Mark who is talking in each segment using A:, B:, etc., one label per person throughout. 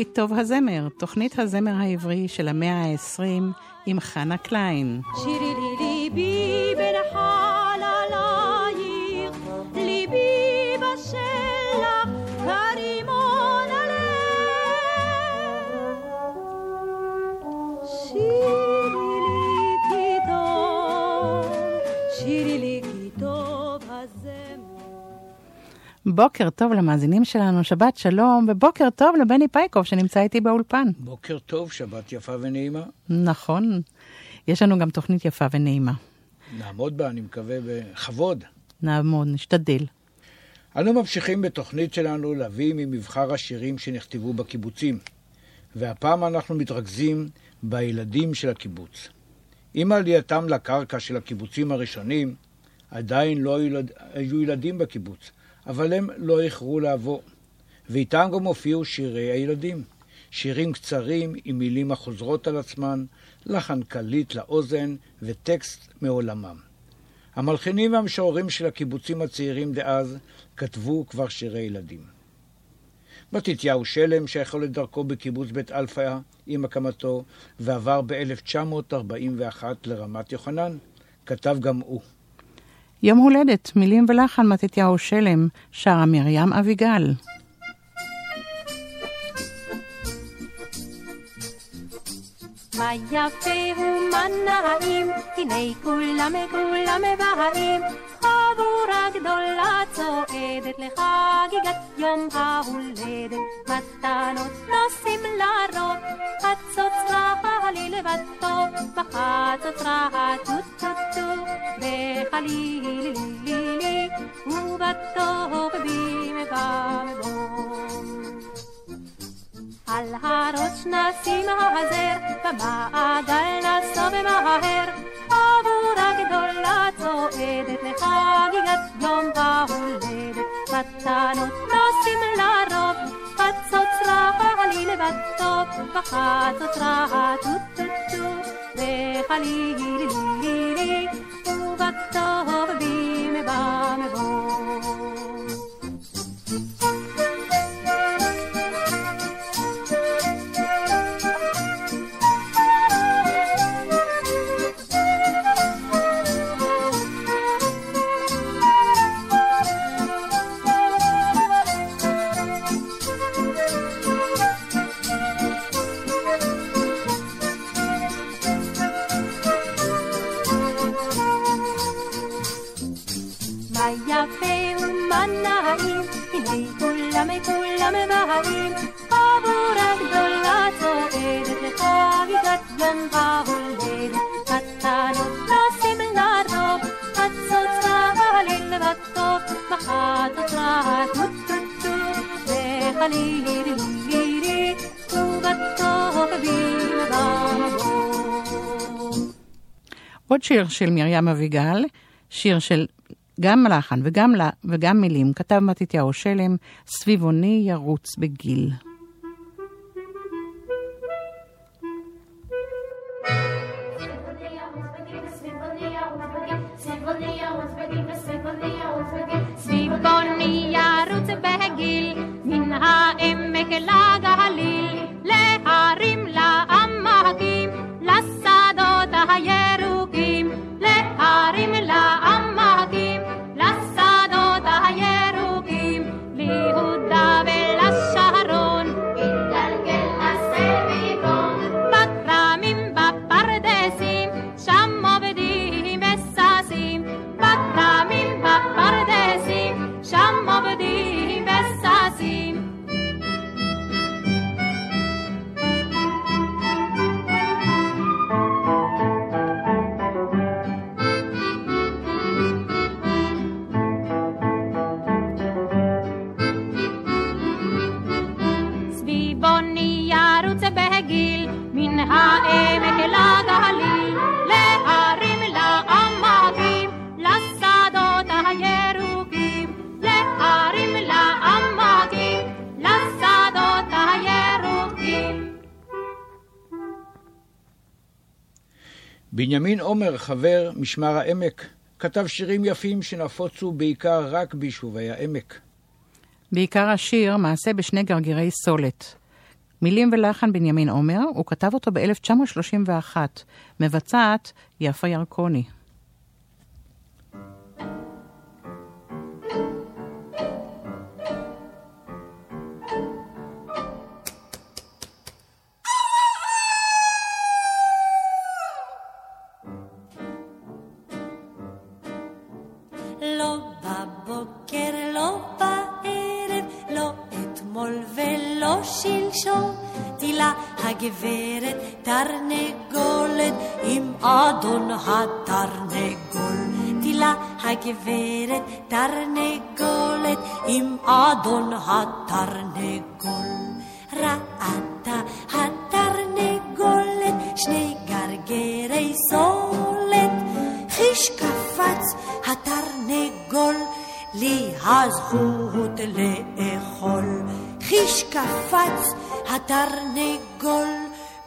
A: כי טוב
B: הזמר, תוכנית הזמר העברי של המאה ה-20 עם חנה קליין.
A: שירי לי
B: בוקר טוב למאזינים שלנו, שבת שלום, ובוקר טוב לבני פייקוב שנמצא איתי באולפן.
C: בוקר טוב, שבת יפה ונעימה.
B: נכון, יש לנו גם תוכנית יפה ונעימה.
C: נעמוד בה, אני מקווה, בכבוד.
B: נעמוד, נשתדל.
C: אנו ממשיכים בתוכנית שלנו להביא ממבחר השירים שנכתבו בקיבוצים, והפעם אנחנו מתרכזים בילדים של הקיבוץ. עם עלייתם לקרקע של הקיבוצים הראשונים, עדיין לא היו, ילד... היו ילדים בקיבוץ, אבל הם לא איחרו לבוא. ואיתם גם הופיעו שירי הילדים. שירים קצרים עם מילים החוזרות על עצמן, לחן קליט לאוזן וטקסט מעולמם. המלחינים והמשוררים של הקיבוצים הצעירים דאז כתבו כבר שירי ילדים. מתתיהו שלם, שהחל את דרכו בקיבוץ בית אלפא עם הקמתו, ועבר ב-1941 לרמת יוחנן, כתב גם הוא.
B: יום הולדת, מילים ולחן מתתיהו שלם, שרה מרים אביגל.
A: מה יפה הוא מה נעים, הנה כולם כולם באים, חבורה גדולה צועדת לחגיגת יום ההולדת, מתנות נושאים לרוב, חליל ותוף, בחצוצרה טו טו טו, וחליל לי לי, ובתוף בום בום. על הראש נשים הזר, במעגל נסוב מהר, חבורה גדולה צועדת לחגיגת יום ההולדת, מתנות נושאים לרוב, חצוצרה חליל ותוף, בחצוצרה טו טו טו, וחליל לי לי, ובתוף בום בום. מה באים, חבורה גדולה צועדת לחגיגת יום ההולדת, מתנות נושאים לרוב, חצוצרה חליל ותוף, בחצוצרה טו טו טו, וחליל לי לי, ובתוף בום בום.
B: עוד שיר של מרים אביגל, שיר של גם לחן וגם, וגם מילים, כתב מתתיהו שלם, סביבוני ירוץ בגיל.
A: צבעוני ירוץ בגיל, מן העמק לגליל,
C: בנימין עומר, חבר משמר העמק, כתב שירים יפים שנפוצו בעיקר רק ביישובי העמק.
B: בעיקר השיר מעשה בשני גרגירי סולת. מילים ולחן בנימין עומר, הוא כתב אותו ב-1931. מבצעת יפה ירקוני.
D: הגברת תרנגולת עם אדון התרנגול. תילה הגברת תרנגולת עם אדון התרנגול. ראתה התרנגולת שני גרגרי סולת. חיש קפץ התרנגול לי הזכות לאכול. חיש קפץ התרנגול,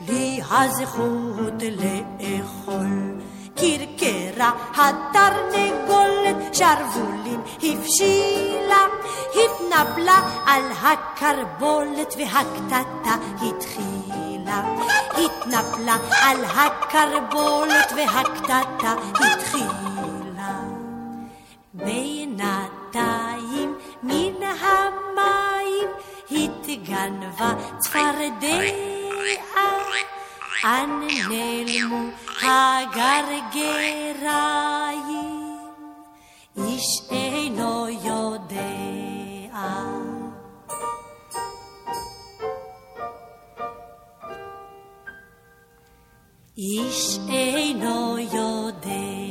D: לי הזכות לאכול. קרקרה התרנגולת, שרוולים הבשילה, התנפלה על הקרבולת והקטטה התחילה. התנפלה על הקרבולת והקטטה התחילה. בינתיים מן המים התגנבה צפרדע, אן נעלמו הגרגריים, איש אינו יודע. איש אינו יודע.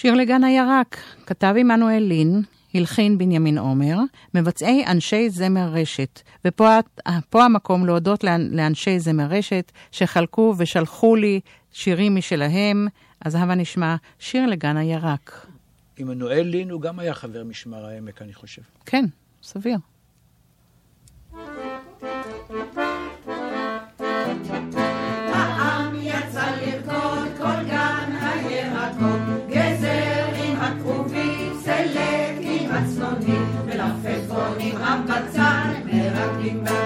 B: שיר לגן הירק, כתב עמנואל לין, הלחין בנימין עומר, מבצעי אנשי זמר רשת. ופה המקום להודות לאנשי זמר רשת שחלקו ושלחו לי שירים משלהם, אז הבה נשמע שיר לגן הירק.
C: עמנואל לין הוא גם היה חבר משמר העמק, אני חושב.
B: כן, סביר. running back.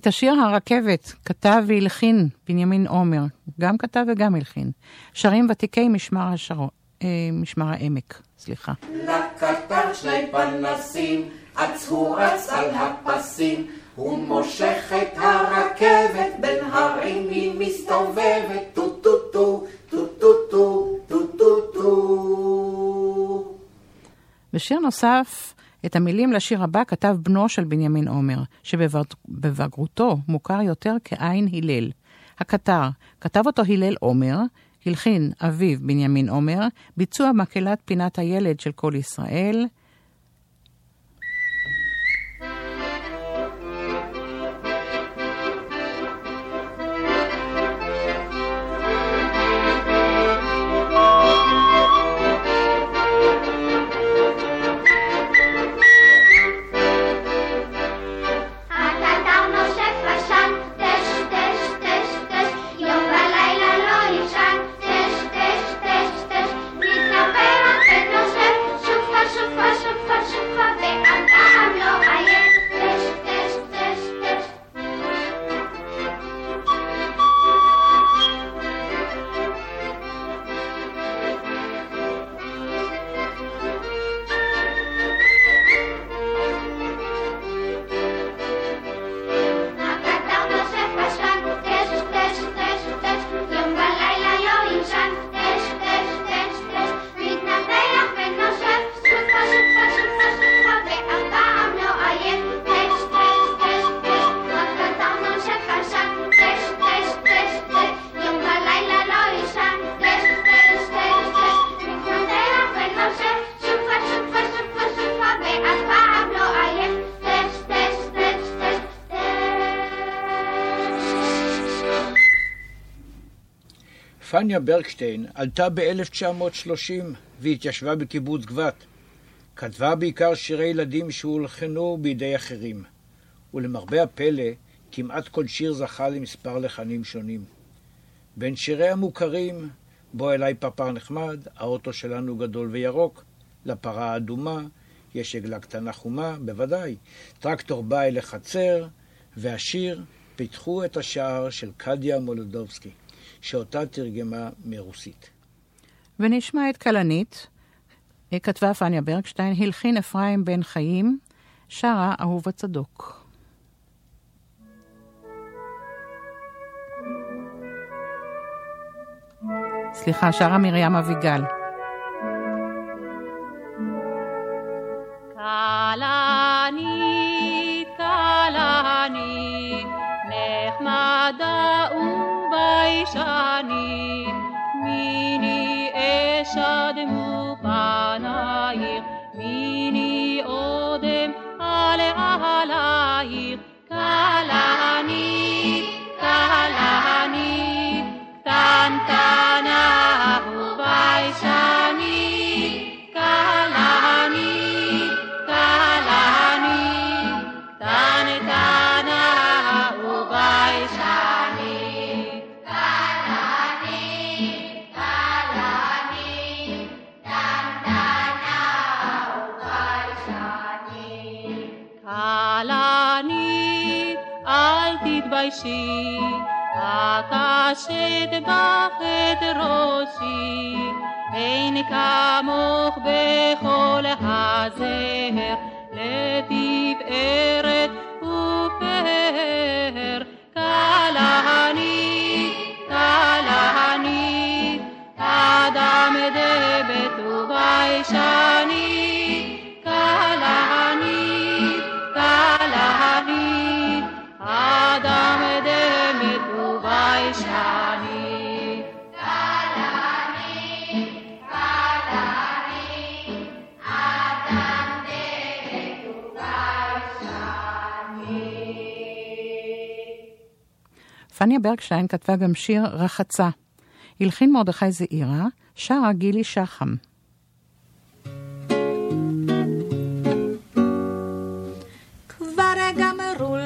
B: את השיר הרכבת כתב והלחין בנימין עומר, גם כתב וגם הלחין. שרים ותיקי משמר, השרו, אה, משמר העמק, סליחה.
E: לקטר שני פנסים, אץ הוא רץ על הפסים, הוא מושך את הרכבת, בין הרים היא מסתובבת, טו טו טו, טו טו טו, טו טו טו.
B: ושיר נוסף את המילים לשיר הבא כתב בנו של בנימין עומר, שבבגרותו מוכר יותר כעין הלל. הקטר, כתב אותו הלל עומר, הלחין אביו בנימין עומר, ביצוע מקהלת פינת הילד של כל ישראל,
C: פניה ברקשטיין עלתה ב-1930 והתיישבה בקיבוץ גבת. כתבה בעיקר שירי ילדים שהולחנו בידי אחרים, ולמרבה הפלא, כמעט כל שיר זכה למספר לחנים שונים. בין שירי המוכרים, בוא אליי פרפר נחמד, האוטו שלנו גדול וירוק, לפרה האדומה, יש עגלה קטנה חומה, בוודאי, טרקטור בא אל החצר, והשיר פיתחו את השער של קדיה מולודובסקי, שאותה תרגמה מרוסית.
B: ונשמע את כלנית, כתבה פניה ברקשטיין, הלחין אפרים בן חיים, שרה אהובה צדוק. סליחה, שרה מרים אביגל.
A: וביישנית, מיני אשדמו פנייך, מיני אודם עלה עלייך, כלנית, כלנית, קטנטנה וביישנית, תתביישי, אקשט בך את ראשי, אין כמוך בכל הזהר, לתפארת ופאר. כלנית, כלנית, אדם דבת וביישנית, כלנית,
B: פניה ברקשטיין כתבה גם שיר רחצה. הלחין מרדכי זעירה, שרה גילי שחם.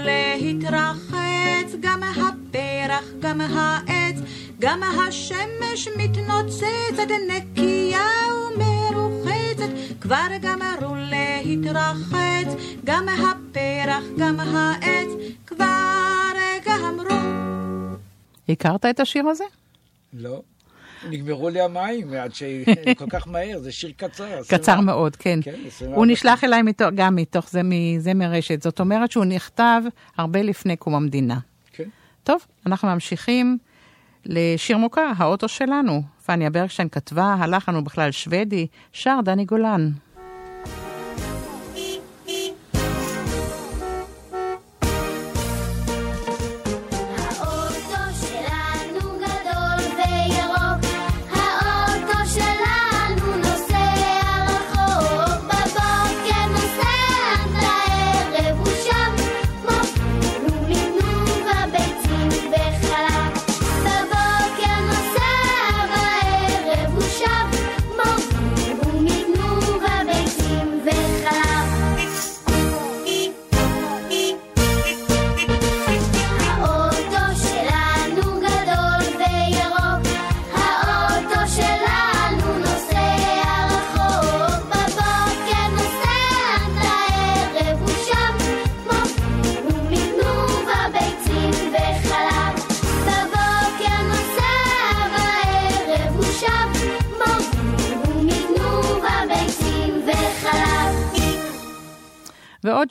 F: להתרחץ, גם הפרח, גם העץ, גם השמש מתנוצצת, נקייה ומרוחצת. כבר גמרו להתרחץ, גם הפרח, גם העץ, כבר גמרו.
B: הכרת את השיר הזה?
C: לא. נגמרו לי המים עד שהיא כל כך מהר, זה שיר קצר.
B: קצר מאוד, כן.
C: כן, 24
B: הוא נשלח אליי מתוך, גם מתוך זה, מזה מרשת. זאת אומרת שהוא נכתב הרבה לפני קום המדינה.
C: כן.
B: טוב, אנחנו ממשיכים לשיר מוכר, האוטו שלנו. פניה ברקשטיין כתבה, הלחן הוא בכלל שוודי, שר דני גולן.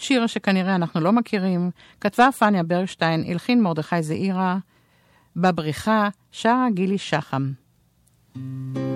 B: שיר שכנראה אנחנו לא מכירים, כתבה פניה ברקשטיין, הלחין מרדכי זעירה, בבריכה, שרה גילי שחם.
F: בבריכה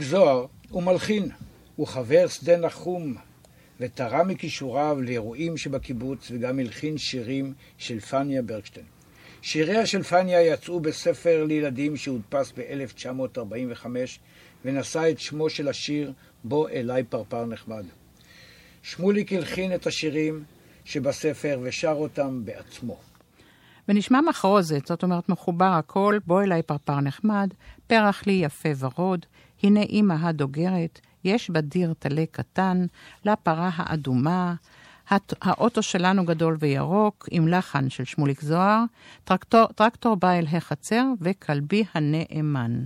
C: זוהר הוא מלחין, הוא חבר שדה נחום, ותרם מכישוריו לאירועים שבקיבוץ, וגם הלחין שירים של פניה ברקשטיין. שיריה של פניה יצאו בספר לילדים שהודפס ב-1945, ונשא את שמו של השיר "בוא אליי פרפר נחמד". שמוליק הלחין את השירים שבספר ושר אותם בעצמו.
B: ונשמע מחרוזת, זאת אומרת מחובר הכל, בוא אליי פרפר נחמד, פרח לי יפה ורוד, הנה אמא הדוגרת, יש בדיר טלה קטן, לפרה האדומה, הט- האוטו שלנו גדול וירוק, עם לחן של שמוליק זוהר, טרקטור, טרקטור בא אל החצר, וכלבי הנאמן.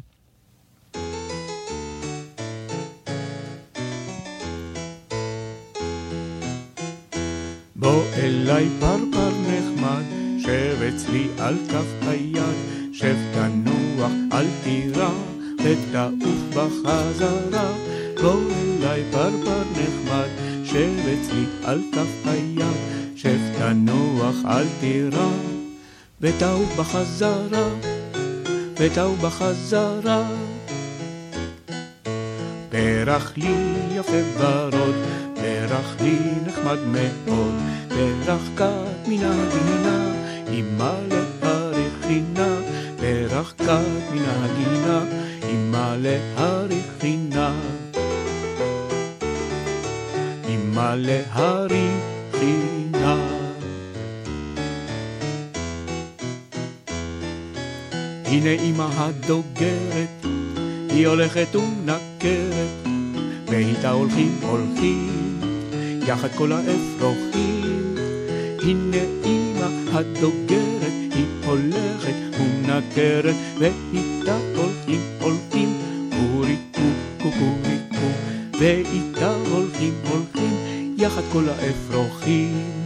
G: בוא אליי פרפר נחמד, שב אצלי על כף היד, שב תנוח, אל תירא, ותעוף בחזרה. בוא אליי פרפר נחמד, שב אצלי על כף היד, שב תנוח, אל תירא, ותעוף בחזרה, ותעוף בחזרה. פרח לי יפה ורוד, פרח לי נחמד מאוד, פרח כת מן הגינה, אמא להריחינה, פרח כת מן הגינה, אמא להריחינה. אמא להריחינה. הנה אמא הדוגרת, היא הולכת ומנקרת, ואיתה הולכים הולכים, יחד כל האפרוחים. הנה אמא הדוגרת, היא הולכת ומנקרת, ואיתה הולכים הולכים, קוקוריקו, ואיתה הולכים הולכים, יחד כל האפרוחים.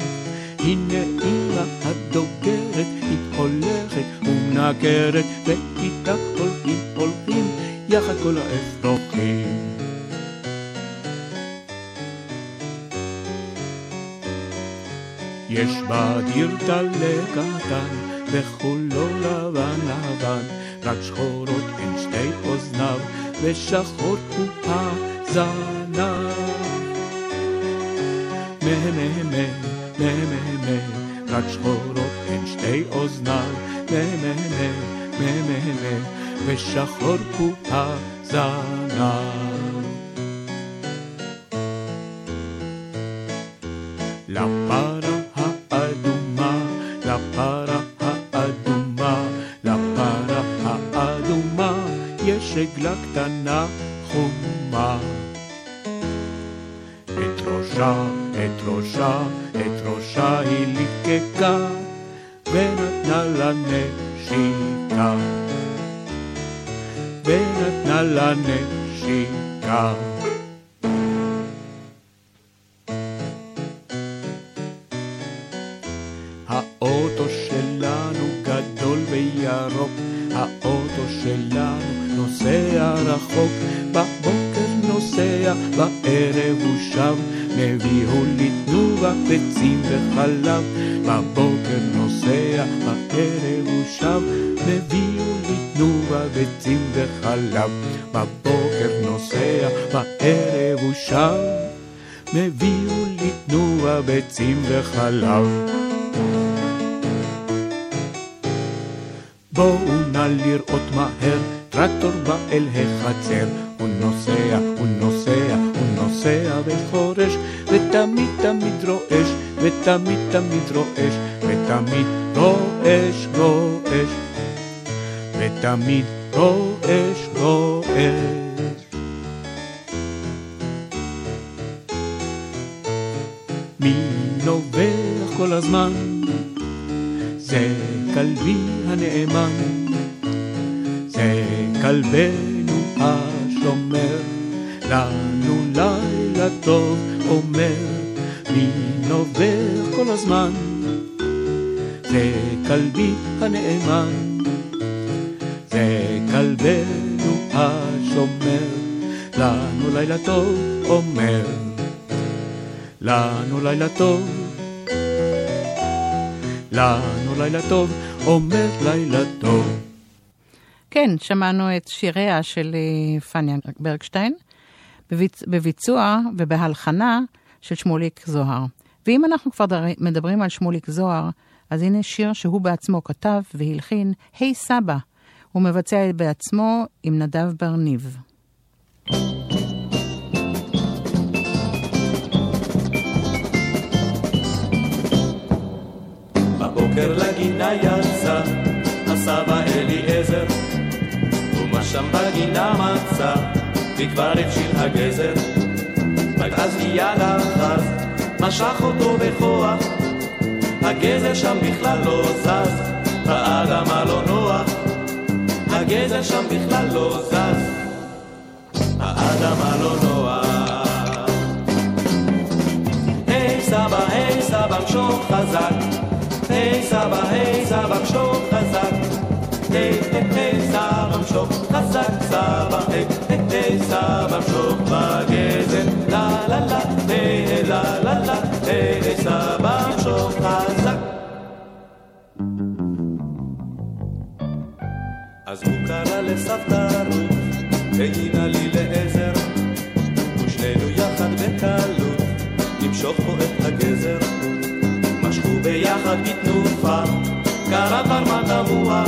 G: הנה אמא הדוגרת, היא הולכת ומנקרת, ואיתה הולכים הולכים, יחד כל האפרוחים. יש בדיר טלה קטן, וכולו לבן לבן, רק שחורות אוזניו, ושחור הוא הזנב. מה מה מה, מה מה מה, רק שחורות הן שתי אוזניו, מה מה מה, מה מה מה, ושחור הוא Tamita mitro
B: es שמענו את שיריה של אה, פניה ברגשטיין, בביצ... בביצוע ובהלחנה של שמוליק זוהר. ואם אנחנו כבר. מדברים על שמוליק זוהר, אז הנה שיר שהוא בעצמו כתב והלחין, היי hey, סבא. הוא מבצע בעצמו עם נדב ברניב.
H: בבוקר לגינה שם בגינה מצא וכבר הבשיל הגזר. פגז מיד אחז משך אותו בכוח. הגזר שם בכלל לא זז האדמה לא נוח הגזר שם בכלל לא זז האדמה לא נוח היי סבא, היי סבא, משוך חזק. היי סבא, היי סבא, משוך חזק. היי היי סבא, משוך חזק, סבא, היי היי סבא, משוך בגזר. לה לה לה, היי לה לה לה, היי סבא, משוך חזק. אז הוא קרא לסבתא רות, והנה לי לעזר, ושנינו יחד בקלות, נמשוך פה את הגזר. ביחד בתנופה, קרה פרמן תמוה,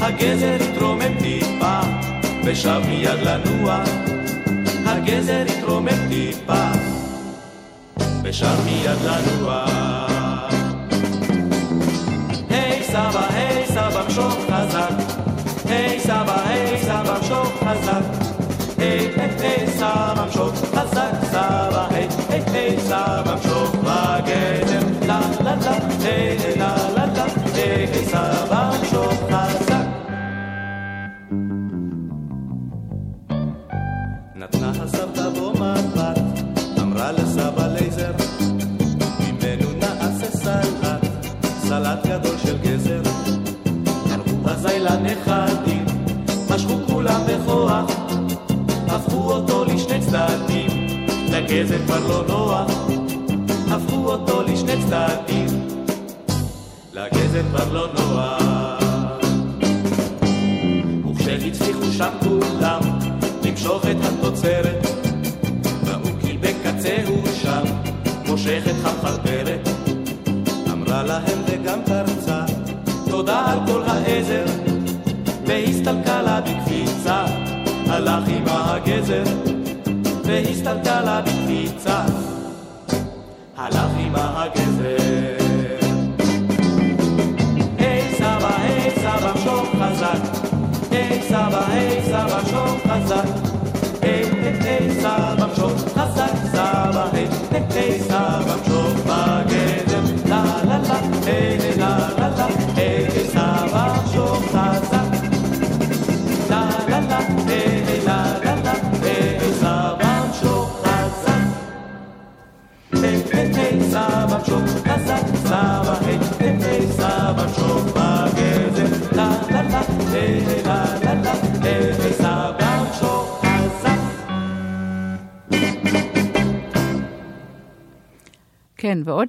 H: הגזר התרומם טיפה, ושב מיד לנוע, הגזר התרומם טיפה, ושב מיד לנוע. היי סבא, היי סבא, משוך חזק, היי סבא, היי סבא, משוך חזק. היי היי היי סבא משוך חזק סבא היי היי היי סבא משוך בגדר לה לה לה היי לה לה לה היי היי סבא לגזר כבר לא נוח, הפכו אותו לשני צדדים, לגזר כבר לא נוח.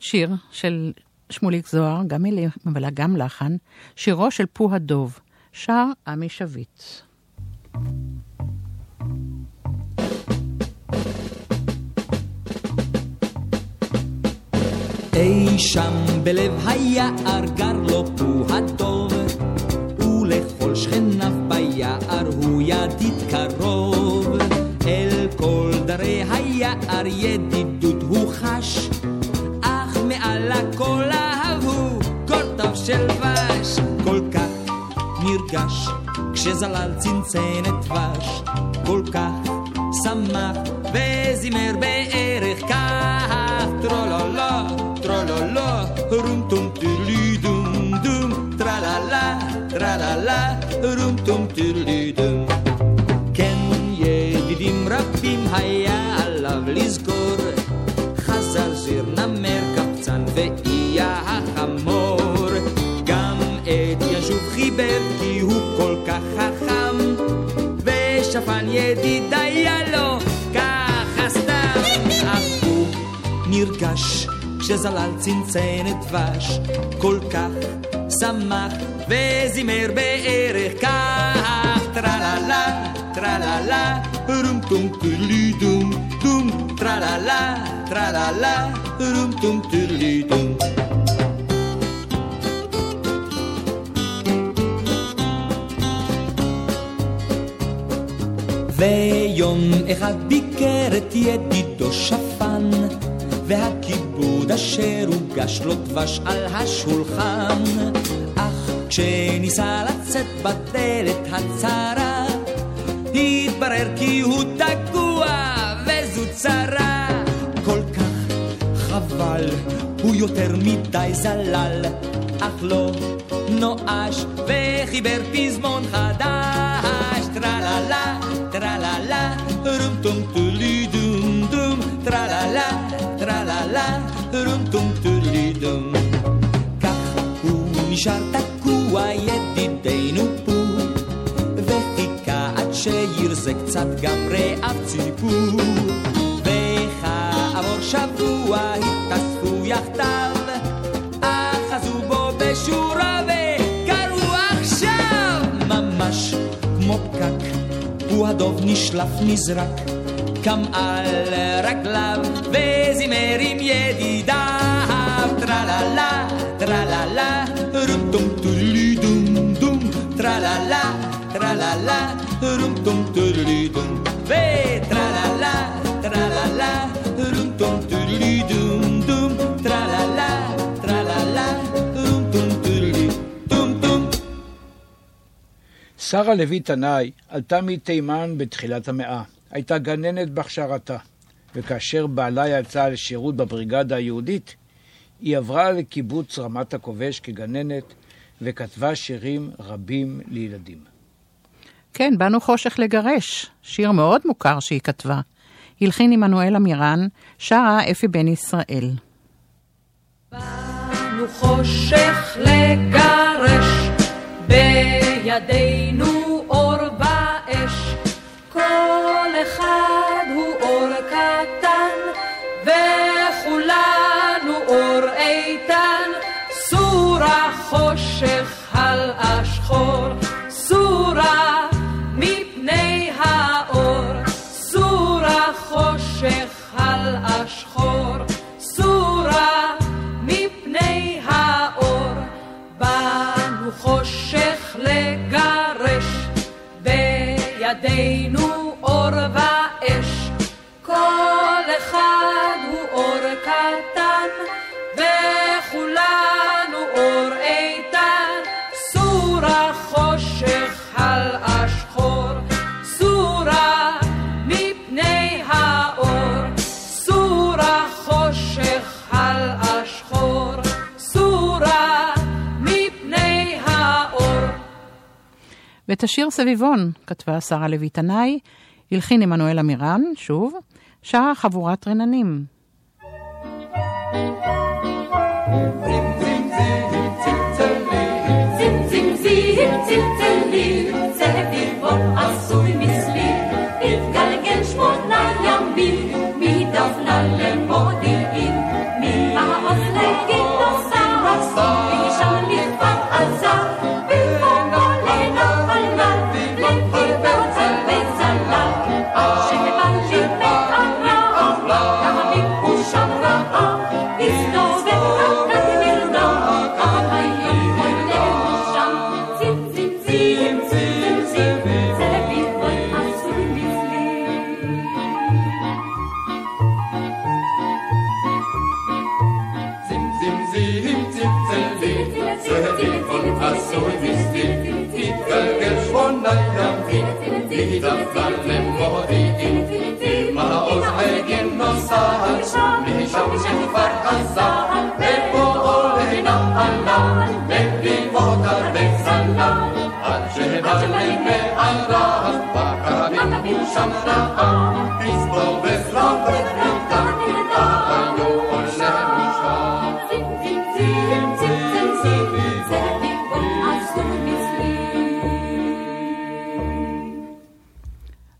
B: שיר של שמוליק זוהר, גם מילים, אבל גם לחן, שירו של פו הדוב, שר עמי שביט.
I: אי שם בלב היער גר לו פו הטוב, ולכל שכניו ביער הוא ידיד קרוב. אל כל דרי היער ידידות הוא חש, אך מעל הכל אהבו קורטוב של דבש. כל כך נרגש כשזלל צנצנת דבש, כל כך שמח וזימר בערך כך טרולולו tralala, rum tum tirli dum dum, tralala, tralala, rum tum החמור. גם את ישוב חיבר כי הוא כל כך חכם, ושפן ידיד היה לו ככה סתם, אף הוא נרגש כשזלל צנצנת דבש, כל כך שמח וזימר בערך כך. טרללה, טרללה, רום טום טולי דום דום טרללה, טרללה, רום טום טולי דום ויום אחד ביקר את ידידו שפן, והכיבוד אשר הוגש לו דבש על השולחן. אך כשניסה לצאת בדלת הצרה, התברר כי הוא תקוע וזו צרה. כל כך חבל, הוא יותר מדי זלל, אך לא נואש וחיבר פזמון חדש. טרללה, טרללה, רום טום טולי דום דום, טרללה, טרללה, רום טום טולי דום. כך הוא נשאר תקוע ידידנו פה, וחיכה עד שירזה קצת גם רעב ציפור. וכעבור הוא הדוב נשלף נזרק, קם על רגליו וזימר עם ידידיו, טרללה, טרללה, רום טום טולי דום דום, טרללה, טרללה, רום טום טולי דום, וטרללה,
C: שרה לוי תנאי עלתה מתימן בתחילת המאה. הייתה גננת בהכשרתה, וכאשר בעלה יצא לשירות בבריגדה היהודית, היא עברה לקיבוץ רמת הכובש כגננת, וכתבה שירים רבים לילדים.
B: כן, באנו חושך לגרש, שיר מאוד מוכר שהיא כתבה. הלחין עמנואל עמירן, שרה אפי בן ישראל.
J: באנו חושך לגרש, בידינו אור ואש. כל אחד
B: ואת השיר סביבון כתבה שרה לוי תנאי, הלחין עמנואל עמירן, שוב, שרה חבורת רננים.
A: צים צים זים צלצלים, סביבון
K: מדפנה למודיעין, ממעוז לגינוסר, משם שכבר עזה, ובואו לנחלה, מריבות הרבה זלה, עד שבא לי מערה, בכרמים שם רעה, הסתובב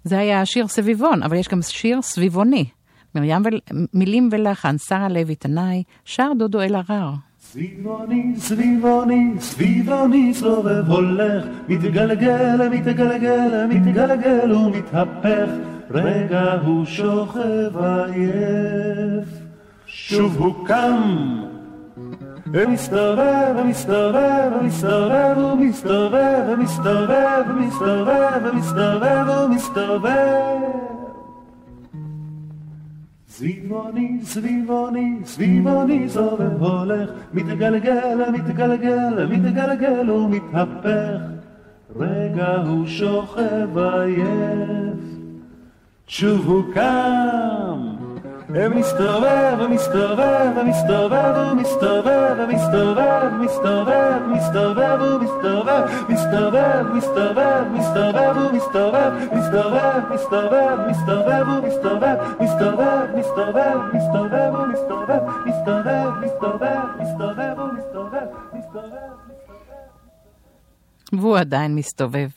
B: זה היה השיר סביבון, אבל יש גם שיר סביבוני. מרים ול... מילים ולחן, שרה לוי תנאי, שר דודו אלהרר.
L: סביבוני, סביבוני, סביבוני סובב הולך, מתגלגל, מתגלגל, מתגלגל ומתהפך, רגע הוא שוכב עייף, שוב הוא קם, ומסתובב, ומסתובב, ומסתובב, ומסתובב, ומסתובב, ומסתובב, ומסתובב, ומסתובב. סביבוני, סביבוני, סביבוני סובב הולך, מתגלגל, מתגלגל, מתגלגל ומתהפך, רגע הוא שוכב עייף, שוב הוא קם, ומסתובב, ומסתובב, ומסתובב, ומסתובב, ומסתובב, מסתובב, מסתובב, ומסתובב, מסתובב, מסתובב, מסתובב, ומסתובב, מסתובב, מסתובב, מסתובב, ומסתובב, מסתובב, מסתובב, מסתובב, ומסתובב, מסתובב, מסתובב, מסתובב, ומסתובב, מסתובב.
B: והוא עדיין מסתובב.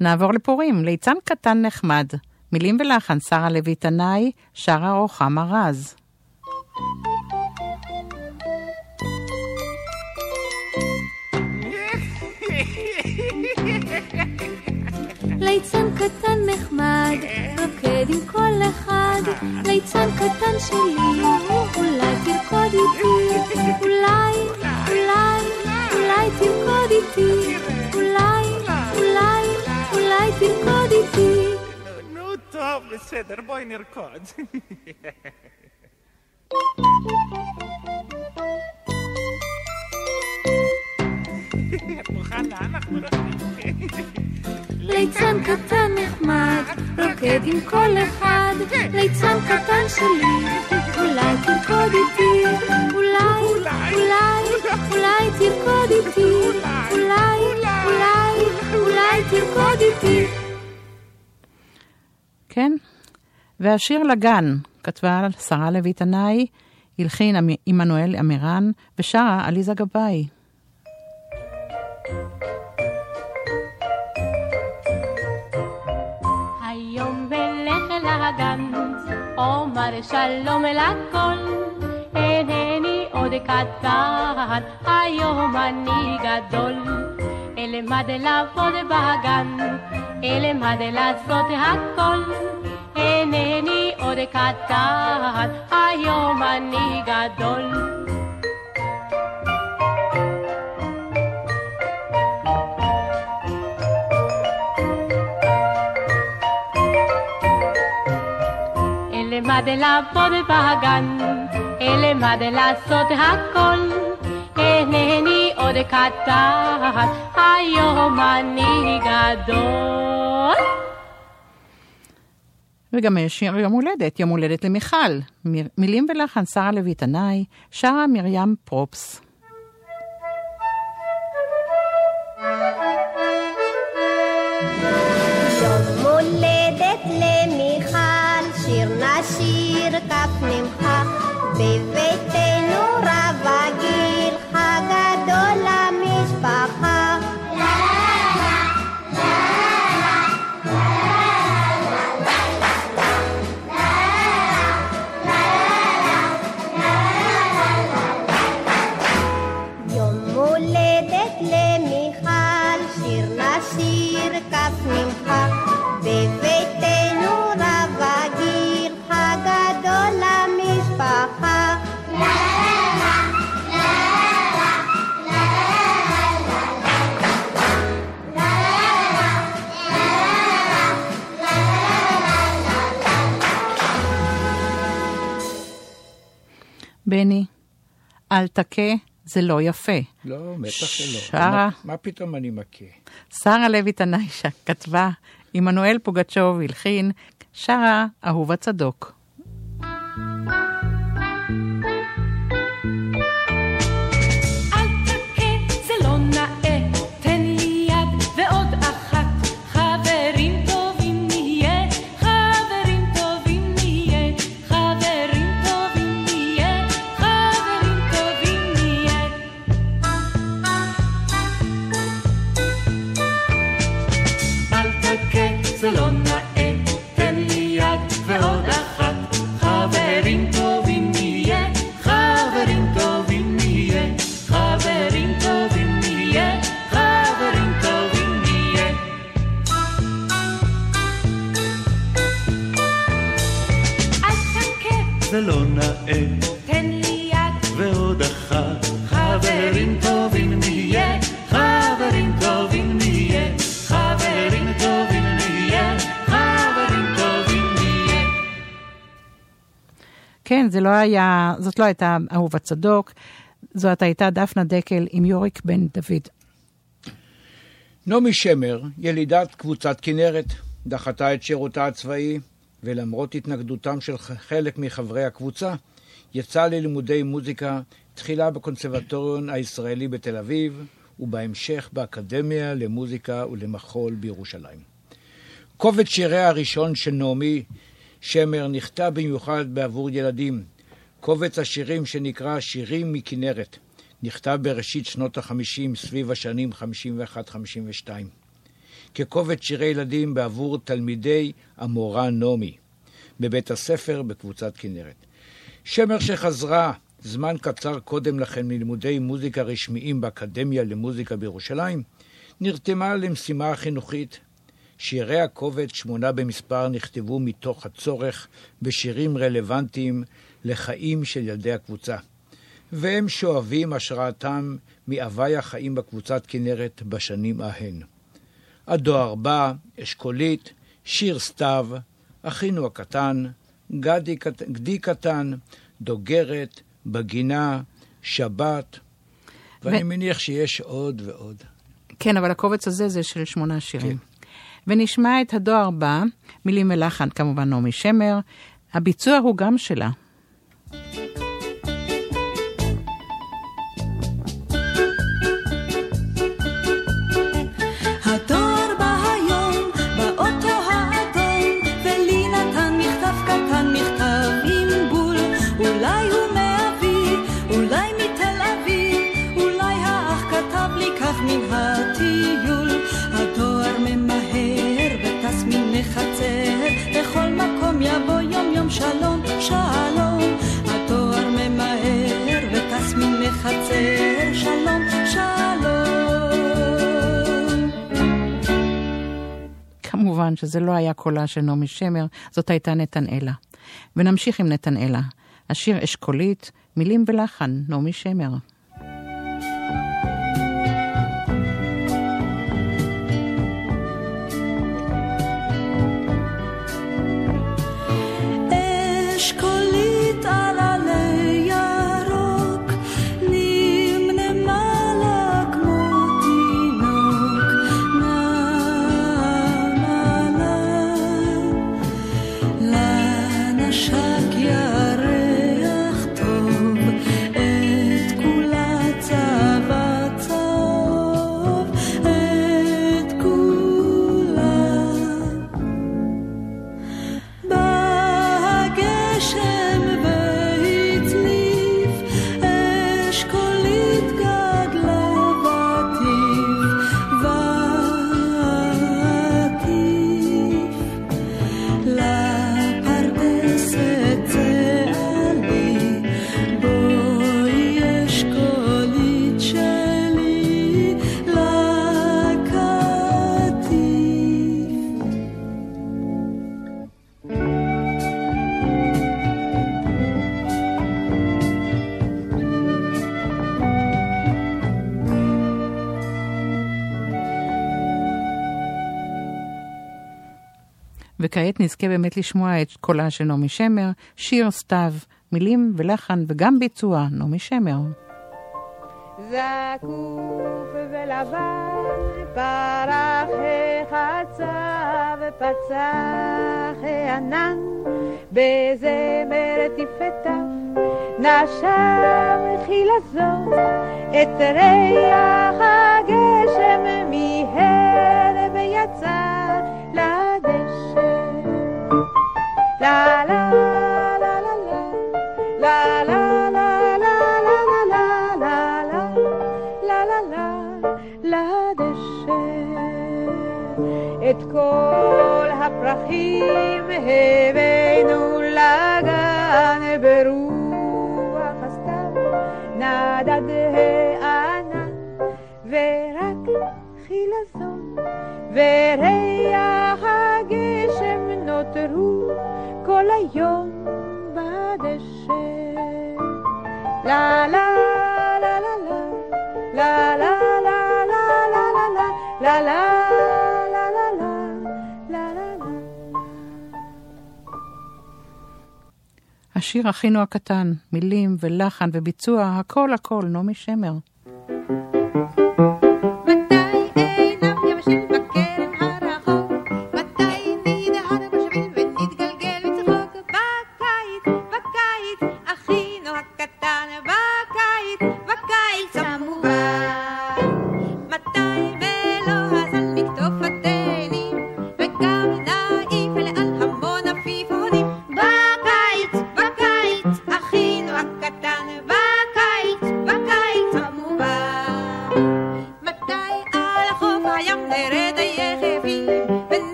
B: נעבור לפורים, ליצן קטן נחמד. מילים ולחן שרה לוי תנאי, שרה רוחמה רז.
M: ליצן קטן נחמד, רוקד עם כל אחד, ליצן קטן שלי, אולי תרקוד איתי, אולי, אולי, אולי תרקוד איתי, אולי, אולי, אולי תרקוד איתי.
N: טוב, בסדר, בואי נרקוד.
M: ליצן קטן נחמד, רוקד עם כל אחד, ליצן קטן שלי, אולי תרקוד איתי, אולי, אולי, אולי תרקוד איתי, אולי, אולי, אולי תרקוד איתי.
B: כן. והשיר לגן, כתבה שרה לוי תנאי, הלחין עמ- עמנואל עמירן, ושרה עליזה גבאי.
A: היום בלך אל הגן, אומר שלום לכל. אינני עוד קטן, היום אני גדול. אלמד לעבוד בגן, אלמד לעשות הכל. אינני עוד קטן, היום אני גדול. אלמד לעבוד בגן, אלמד לעשות הכל. עוד קטן, היום אני גדול.
B: וגם יש יום הולדת, יום הולדת למיכל. מילים ולחן שרה לוי תנאי, שרה מרים פרופס. אל תכה, זה לא יפה.
C: לא, בטח שלא.
B: שרה.
C: מה- מה פתאום אני מכה?
B: שרה לוי תנאי שכתבה, עמנואל פוגצ'וב הלחין, שרה אהובה צדוק.
O: זה לא
B: היה, זאת לא הייתה אהובה צדוק, זאת הייתה דפנה דקל עם יוריק בן דוד.
C: נעמי שמר, ילידת קבוצת כנרת, דחתה את שירותה הצבאי, ולמרות התנגדותם של חלק מחברי הקבוצה, יצאה ללימודי מוזיקה, תחילה בקונסרבטוריון הישראלי בתל אביב, ובהמשך באקדמיה למוזיקה ולמחול בירושלים. קובץ שיריה הראשון של נעמי שמר נכתב במיוחד בעבור ילדים. קובץ השירים שנקרא שירים מכנרת, נכתב בראשית שנות החמישים, סביב השנים 51-52. כקובץ שירי ילדים בעבור תלמידי המורה נעמי, בבית הספר בקבוצת כנרת. שמר שחזרה זמן קצר קודם לכן מלימודי מוזיקה רשמיים באקדמיה למוזיקה בירושלים, נרתמה למשימה החינוכית. שירי הקובץ, שמונה במספר, נכתבו מתוך הצורך בשירים רלוונטיים לחיים של ילדי הקבוצה. והם שואבים השראתם מאהבי החיים בקבוצת כנרת בשנים ההן. הדואר בא, אשכולית, שיר סתיו, אחינו הקטן, גדי, גדי קטן, דוגרת, בגינה, שבת, ואני
B: ו-
C: מניח שיש עוד ועוד.
B: כן, אבל הקובץ הזה זה של שמונה שירים. ונשמע את הדואר בא, מילים ולחן כמובן נעמי שמר, הביצוע הוא גם שלה.
M: הדואר
B: כמובן שזה לא היה קולה של נעמי שמר, זאת הייתה נתנאלה. ונמשיך עם נתנאלה. השיר אשכולית, מילים ולחן, נעמי שמר. וכעת נזכה באמת לשמוע את קולה של נעמי שמר, שיר סתיו, מילים ולחן וגם ביצוע, נעמי שמר.
F: זקוף ולבן, פרח החצה ופצח הענן, בזמר תפתח, נשם חילזון, את ריח הגשם מיהר ויצא לדשא. la את כל הפרחים הבאנו לגן ברוח הסתיו, נדד הענן ורק חילזון. כל היום
B: בדשא. לה לה לה לה לה לה לה לה לה לה לה
F: השיר אחינו הקטן, מילים ולחן וביצוע, הכל הכל, נעמי שמר.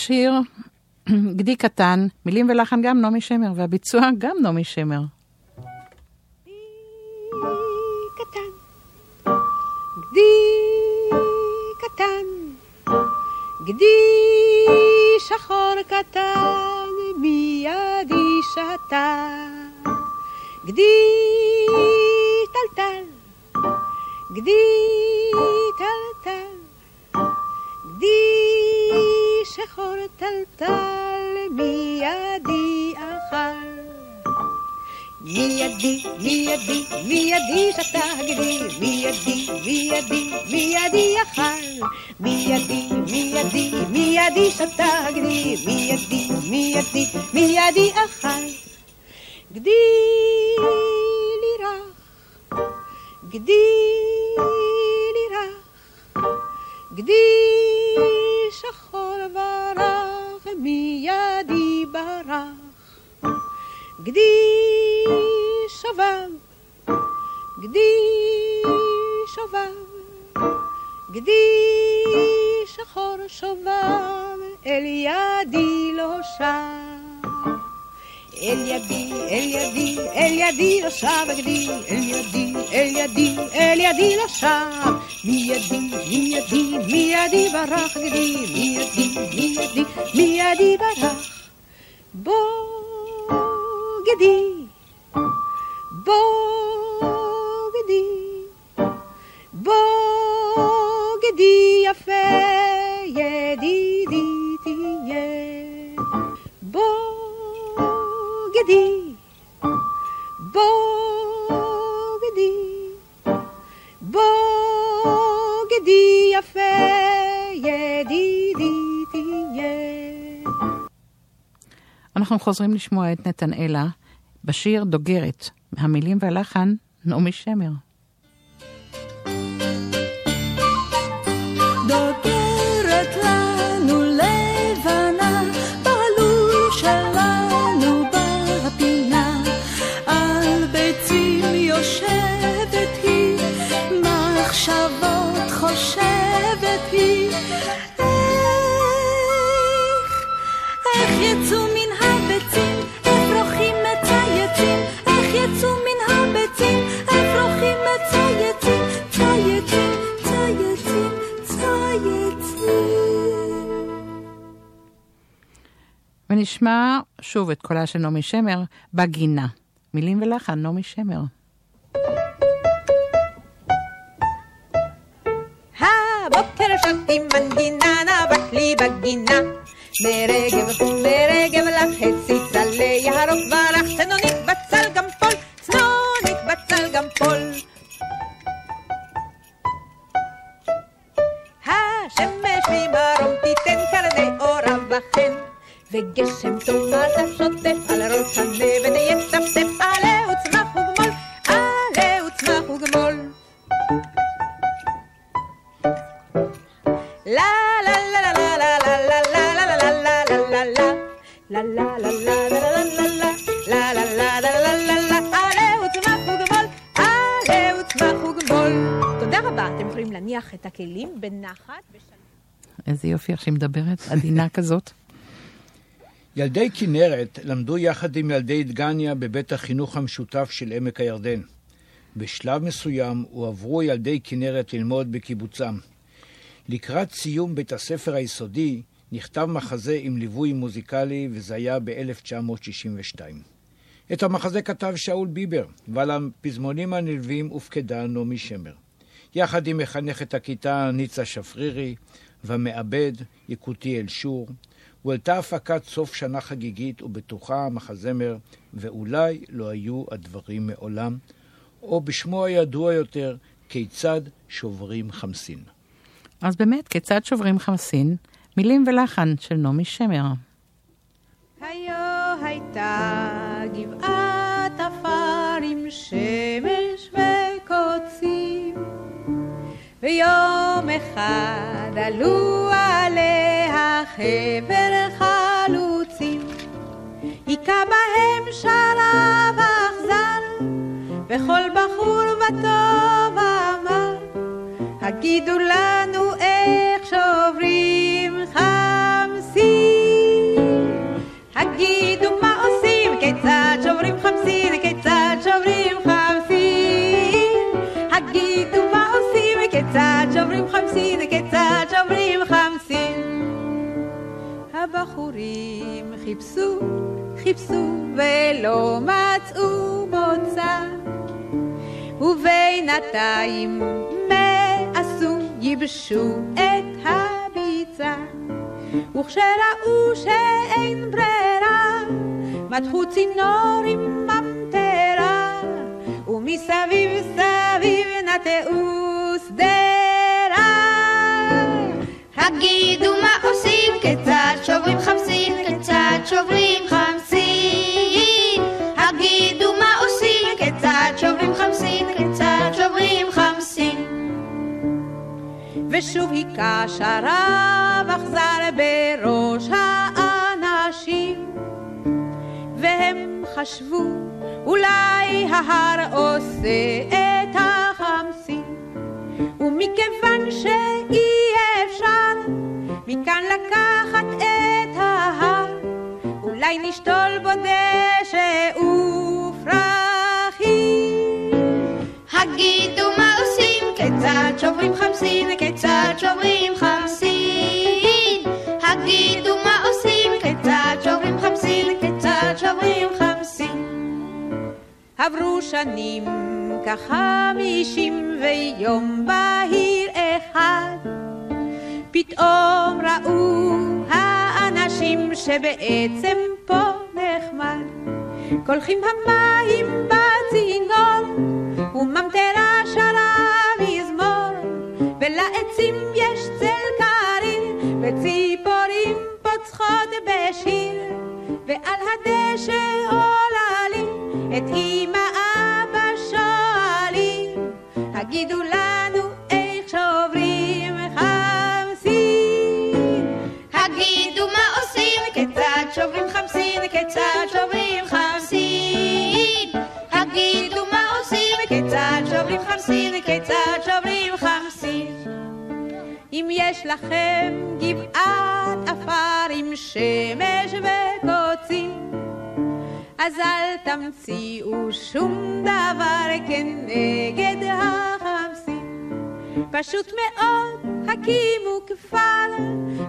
F: והשיר גדי קטן, מילים ולחן גם נעמי שמר, והביצוע גם נעמי שמר.
B: בוגדי, בוגדי יפה, ידידי תהיה.
F: אנחנו חוזרים לשמוע את נתנאלה בשיר דוגרת, המילים והלחן נעמי שמר. ונשמע שוב את קולה של נעמי שמר בגינה. מילים ולחן נעמי שמר.
P: הבוקר שרתי מנגינה נאבק לי בגינה ברגב, ברגב לחצי צלי ירוק ברח צנונית בצל גם פול צנונית בצל גם פול השמש ממרום תיתן קרני אורה וחן וגשם טוב אתה שוטף על ראש הנבט יצפצף עלהו צמח וגמול עלהו צמח וגמול la la la la la la la la la la la la la la עלהו צמח וגמול
F: יכולים להניח את הכלים בנחת.
B: איזה יופי איך שהיא מדברת, עדינה כזאת.
C: ילדי כנרת למדו יחד עם ילדי דגניה בבית החינוך המשותף של עמק הירדן. בשלב מסוים הועברו ילדי כנרת ללמוד בקיבוצם. לקראת סיום בית הספר היסודי נכתב מחזה עם ליווי מוזיקלי, וזה היה ב-1962. את המחזה כתב שאול ביבר, ועל הפזמונים הנלווים הופקדה נעמי שמר. יחד עם מחנכת הכיתה ניצה שפרירי, והמעבד יקותי אלשור, הועלתה הפקת סוף שנה חגיגית, ובתוכה המחזמר "ואולי לא היו הדברים מעולם", או בשמו הידוע יותר, כיצד שוברים חמסין.
B: אז באמת, כיצד שוברים חמסין? מילים ולחן של נעמי שמר.
F: היו הייתה גבעת עפר עם שמש וקוצים, ויום אחד עלו עליה חבר חלוצים, היכה בהם שלב אכזר, וכל בחור וטוב אמר, הגידו לנו איך שוברים חמסין. הגידו מה עושים, כיצד שוברים חמסין, כיצד שוברים חמסין. הגידו מה עושים, כיצד שוברים חמסין, הבחורים חיפשו, חיפשו ולא מצאו מוצא. ובינתיים מה? ייבשו את הביצה. וכשראו שאין ברירה, מתחו צינור עם ממטרה, ומסביב סביב נטעו שדרה.
Q: הגידו מה עושים, כיצד שוברים חמסין, כיצד שוברים חמסין. הגידו מה עושים, כיצד שוברים חמסין, כיצד שוברים חמסין.
F: ושוב היכה שרב אכזר בראש האנשים, והם חשבו אולי ההר עושה את החמסין, ומכיוון שאי אפשר מכאן לקחת את ההר, אולי נשתול בו דשא ופרחים.
Q: הגידו מה עושים, כיצד שוברים חמסין, כיצד שוברים חמסין. הגידו
F: עברו שנים כחמישים ויום בהיר אחד. פתאום ראו האנשים שבעצם פה נחמד. קולחים המים בצינור וממטרה שרה מזמור ולעצים יש צל קריר וציפורים פוצחות בשיר ועל הדשא עוללים את אמא אבא שואלים הגידו לנו איך שוברים חמסין
Q: הגידו מה עושים, כיצד שוברים חמסין, כיצד שוברים חמסין. הגידו מה עושים,
F: כיצד שוברים חמסין כיצד שוברים חמסין אם יש לכם גבעת עפר עם שמש וקוצים אז אל תמציאו שום דבר כנגד החמסין. פשוט מאוד הקימו כפר,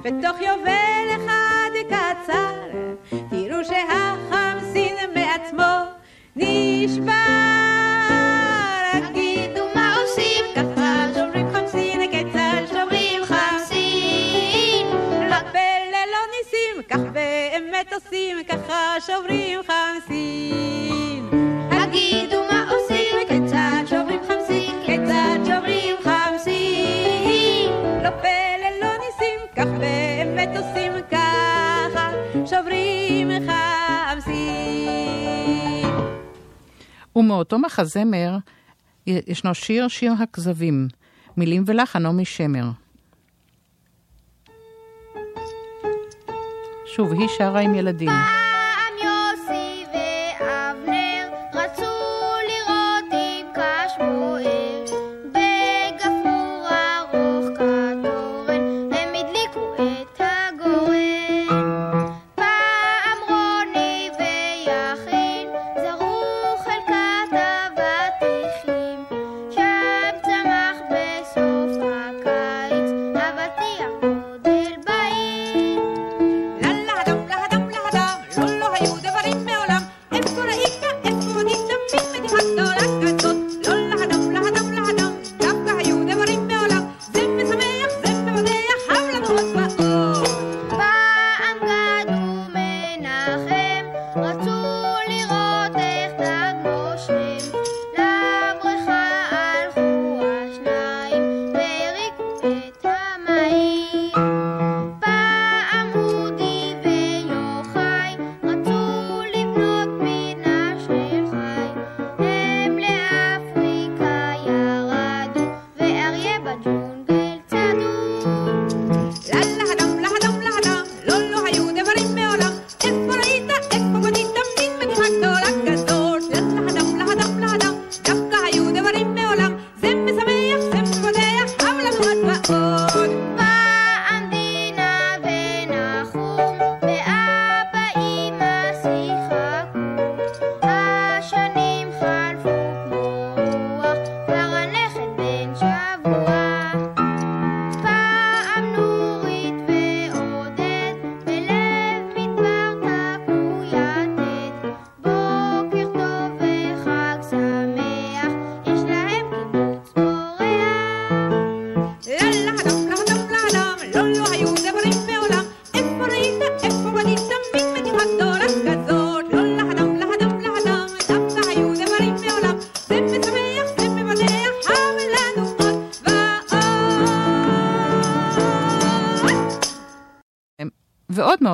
F: ותוך יובל אחד קצר, תראו שהחמסין מעצמו נשבר.
Q: עושים, ככה שוברים חמסין. הגידו מה עושים, כיצד שוברים חמסין, כיצד שוברים חמסין.
F: לא פלא לא ניסים, כך באמת עושים, ככה שוברים חמסין.
B: ומאותו מחזמר ישנו שיר, שיר הכזבים, מילים ולחן נעמי שמר. שוב, היא שרה עם ילדים.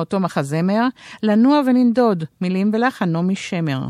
F: אותו מחזמר, לנוע ולנדוד, מילים ולחן נעמי שמר.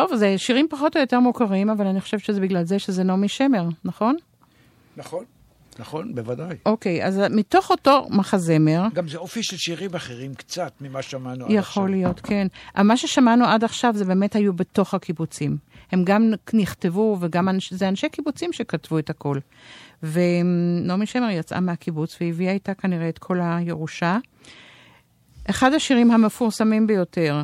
F: טוב, זה שירים פחות או יותר מוכרים, אבל אני חושבת שזה בגלל זה שזה נעמי שמר, נכון?
C: נכון. נכון, בוודאי.
F: אוקיי, אז מתוך אותו מחזמר...
C: גם זה אופי של שירים אחרים קצת ממה ששמענו עד עכשיו.
F: יכול להיות, כן. אה, מה ששמענו עד עכשיו זה באמת היו בתוך הקיבוצים. הם גם נכתבו, וגם אנש, זה אנשי קיבוצים שכתבו את הכל. ונעמי שמר יצאה מהקיבוץ והביאה איתה כנראה את כל הירושה. אחד השירים המפורסמים ביותר,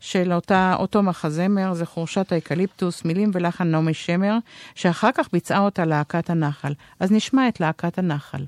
F: של אותה, אותו מחזמר, זה חורשת האקליפטוס, מילים ולחן נעמי שמר, שאחר כך ביצעה אותה להקת הנחל. אז נשמע את להקת הנחל.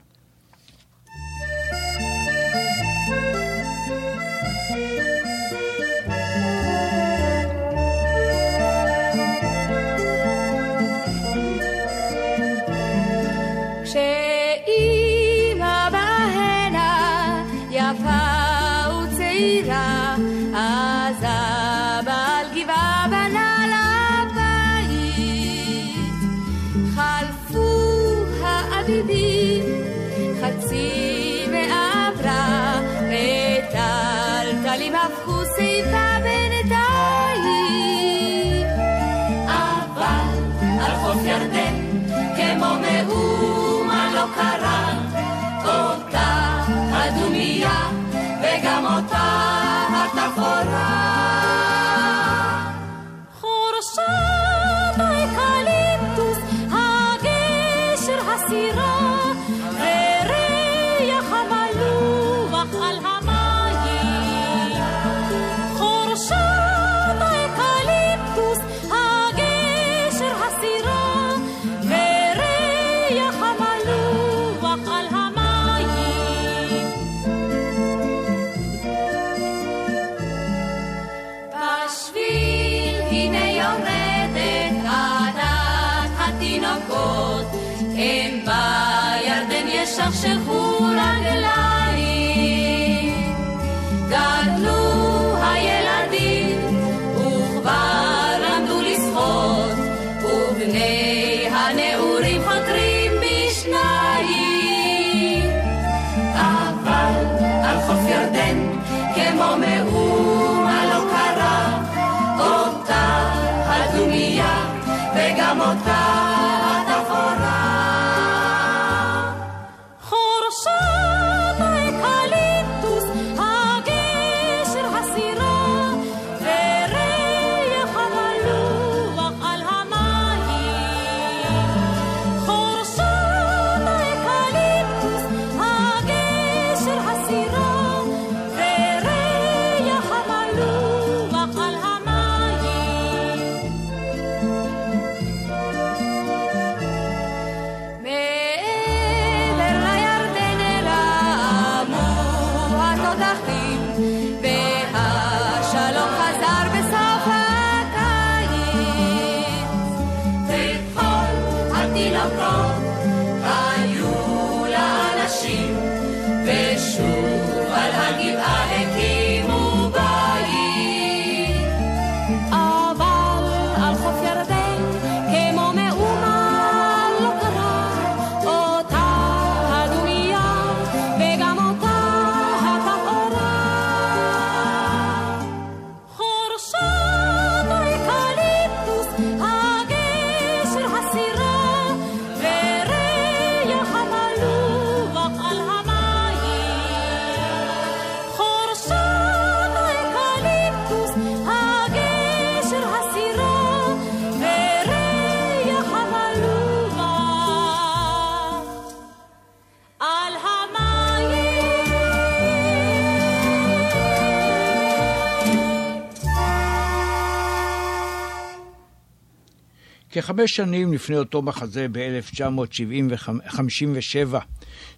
C: כחמש שנים לפני אותו מחזה ב-1957,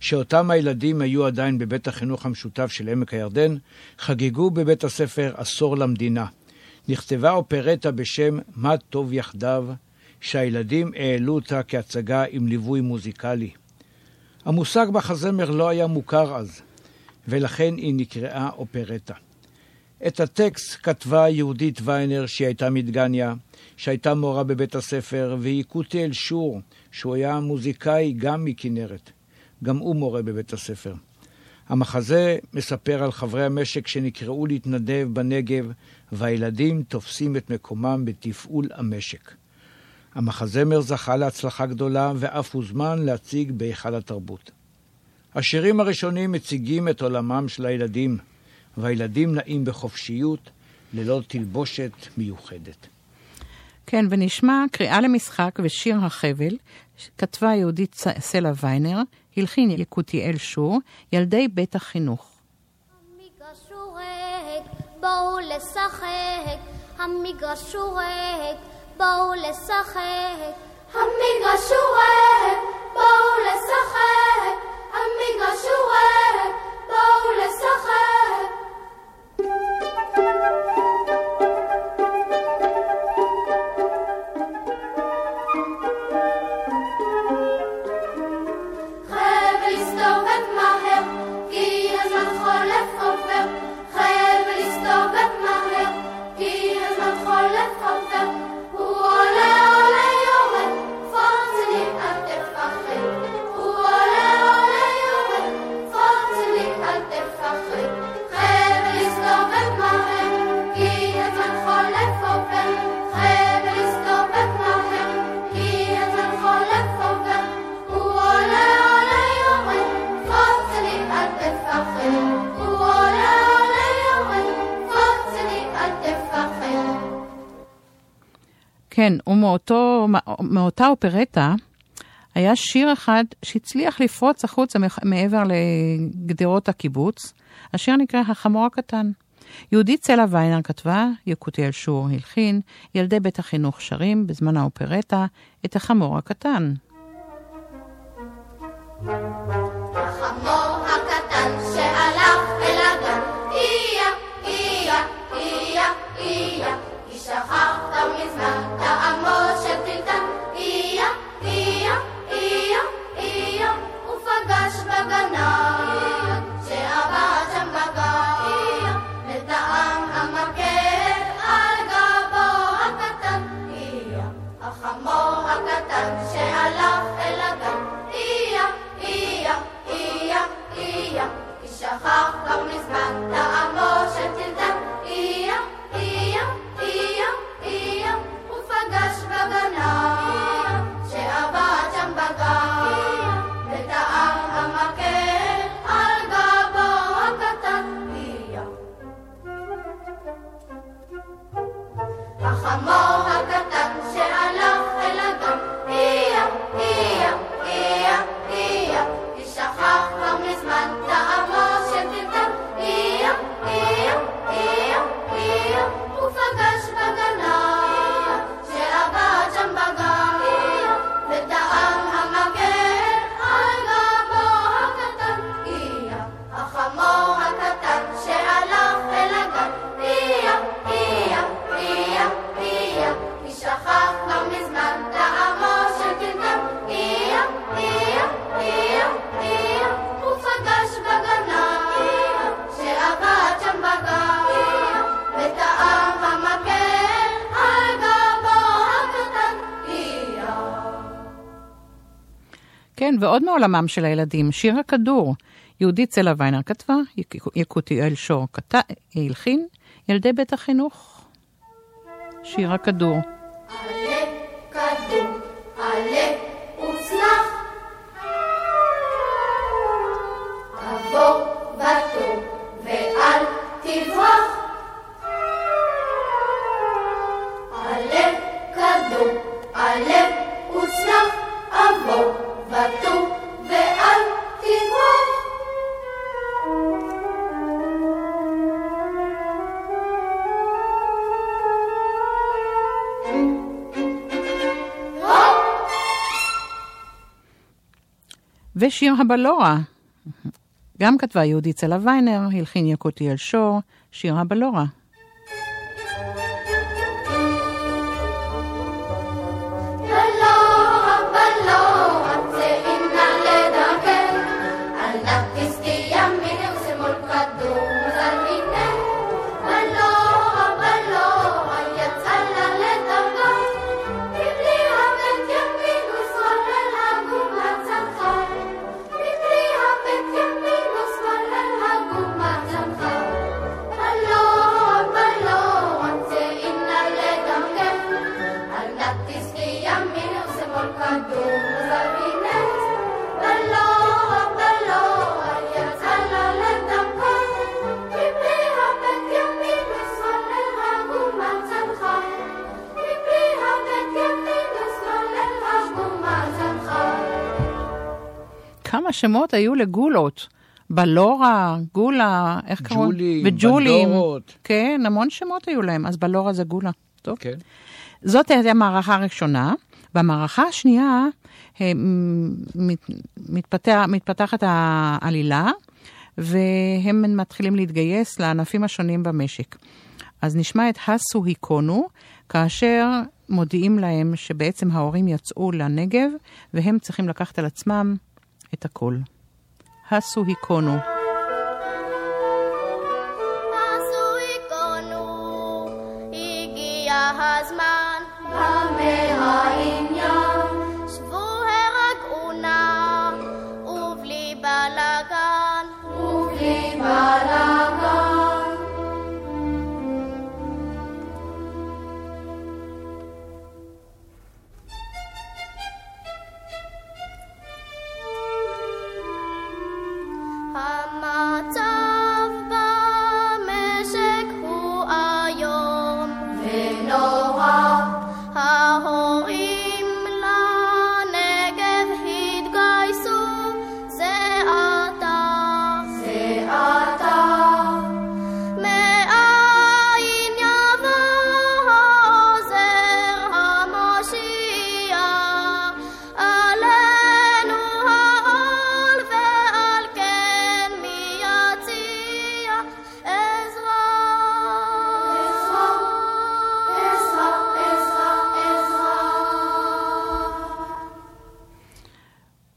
C: שאותם הילדים היו עדיין בבית החינוך המשותף של עמק הירדן, חגגו בבית הספר עשור למדינה. נכתבה אופרטה בשם "מה טוב יחדיו", שהילדים העלו אותה כהצגה עם ליווי מוזיקלי. המושג מחזמר לא היה מוכר אז, ולכן היא נקראה אופרטה. את הטקסט כתבה יהודית ויינר, שהיא הייתה מדגניה, שהייתה מורה בבית הספר, ויקותי אלשור, שהוא היה מוזיקאי גם מכנרת. גם הוא מורה בבית הספר. המחזה מספר על חברי המשק שנקראו להתנדב בנגב, והילדים תופסים את מקומם בתפעול המשק. המחזמר זכה להצלחה גדולה, ואף הוזמן להציג בהיכל התרבות. השירים הראשונים מציגים את עולמם של הילדים, והילדים נעים בחופשיות, ללא תלבושת מיוחדת.
B: כן, ונשמע קריאה למשחק ושיר החבל, כתבה יהודית סלע ויינר, הלחין יקותיאל שור, ילדי בית החינוך.
R: המגרש הוא ריק, בואו לשחק. המגרש הוא ריק, בואו לשחק. המגרש הוא ריק,
B: כן, ומאותו, מאותה אופרטה היה שיר אחד שהצליח לפרוץ החוצה מעבר לגדרות הקיבוץ, אשר נקרא החמור הקטן. יהודית סלע ויינר כתבה, יקותיאל שור הלחין, ילדי בית החינוך שרים בזמן האופרטה את החמור הקטן.
R: החמור החמור
B: כן, ועוד מעולמם של הילדים, שיר הכדור. יהודית סלע ויינר כתבה, יק- יקותיאל שור כת- הלחין, ילדי בית החינוך. שיר הכדור.
R: עלה כדור, עלה וצנח. תבוא בתור ואל תברח. עלה כדור, עלה וצנח. עבור ואל.
B: ושיר הבלורה. גם כתבה יהודית סלע ויינר, הלחין יקותיאל שור, שיר הבלורה. כמה שמות היו לגולות. בלורה, גולה, איך קראו?
C: ג'ולים,
B: וג'ולים.
C: בלורות.
B: כן, המון שמות היו להם, אז בלורה זה גולה. טוב.
C: כן.
B: זאת הייתה המערכה הראשונה. במערכה השנייה אה, מת- מתפתח, מתפתחת העלילה, והם מתחילים להתגייס לענפים השונים במשק. אז נשמע את הסו היכונו, כאשר מודיעים להם שבעצם ההורים יצאו לנגב, והם צריכים לקחת על עצמם את הכל. הסו היכונו.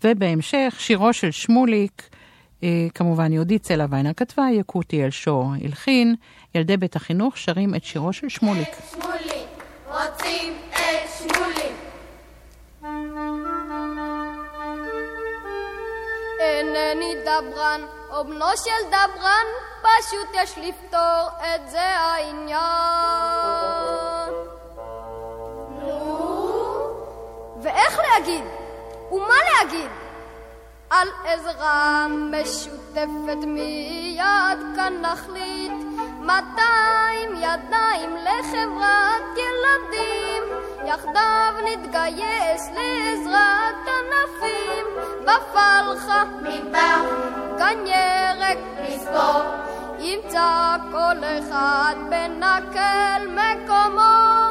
S: ובהמשך, שירו של שמוליק, אה, כמובן יהודית סלע ויינר כתבה, יקותיאל שור הלחין, ילדי בית החינוך שרים את שירו של שמוליק.
T: שמוליק, רוצים את שמוליק. אינני דברן, או בנו של דברן, פשוט יש לפתור את זה העניין. נו? ואיך להגיד? ומה להגיד? על עזרה משותפת מיד כאן נחליט. מאתיים ידיים לחברת ילדים. יחדיו נתגייס לעזרת ענפים. בפלחה מדבר גן ירק לספור ימצא כל אחד בנקל מקומו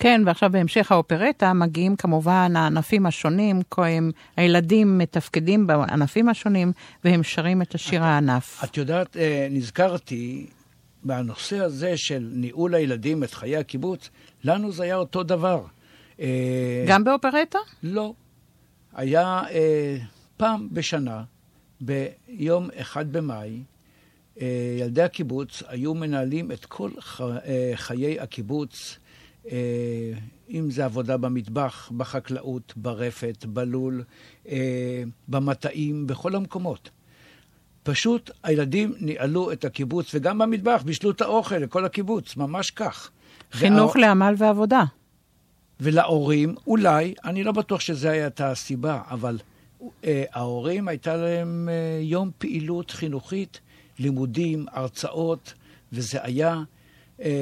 S: כן, ועכשיו בהמשך האופרטה מגיעים כמובן הענפים השונים, כהם הילדים מתפקדים בענפים השונים, והם שרים את השיר הענף.
C: את יודעת, אה, נזכרתי בנושא הזה של ניהול הילדים את חיי הקיבוץ, לנו זה היה אותו דבר. אה,
S: גם באופרטה?
C: לא. היה אה, פעם בשנה, ביום אחד במאי, ילדי הקיבוץ היו מנהלים את כל חיי הקיבוץ, אם זה עבודה במטבח, בחקלאות, ברפת, בלול, אה, במטעים, בכל המקומות. פשוט הילדים ניהלו את הקיבוץ, וגם במטבח בישלו את האוכל לכל הקיבוץ, ממש כך.
S: חינוך
C: וה-
S: לעמל ועבודה.
C: ולהורים, אולי, אני לא בטוח שזו הייתה הסיבה, אבל אה, ההורים הייתה להם אה, יום פעילות חינוכית, לימודים, הרצאות, וזה היה אה,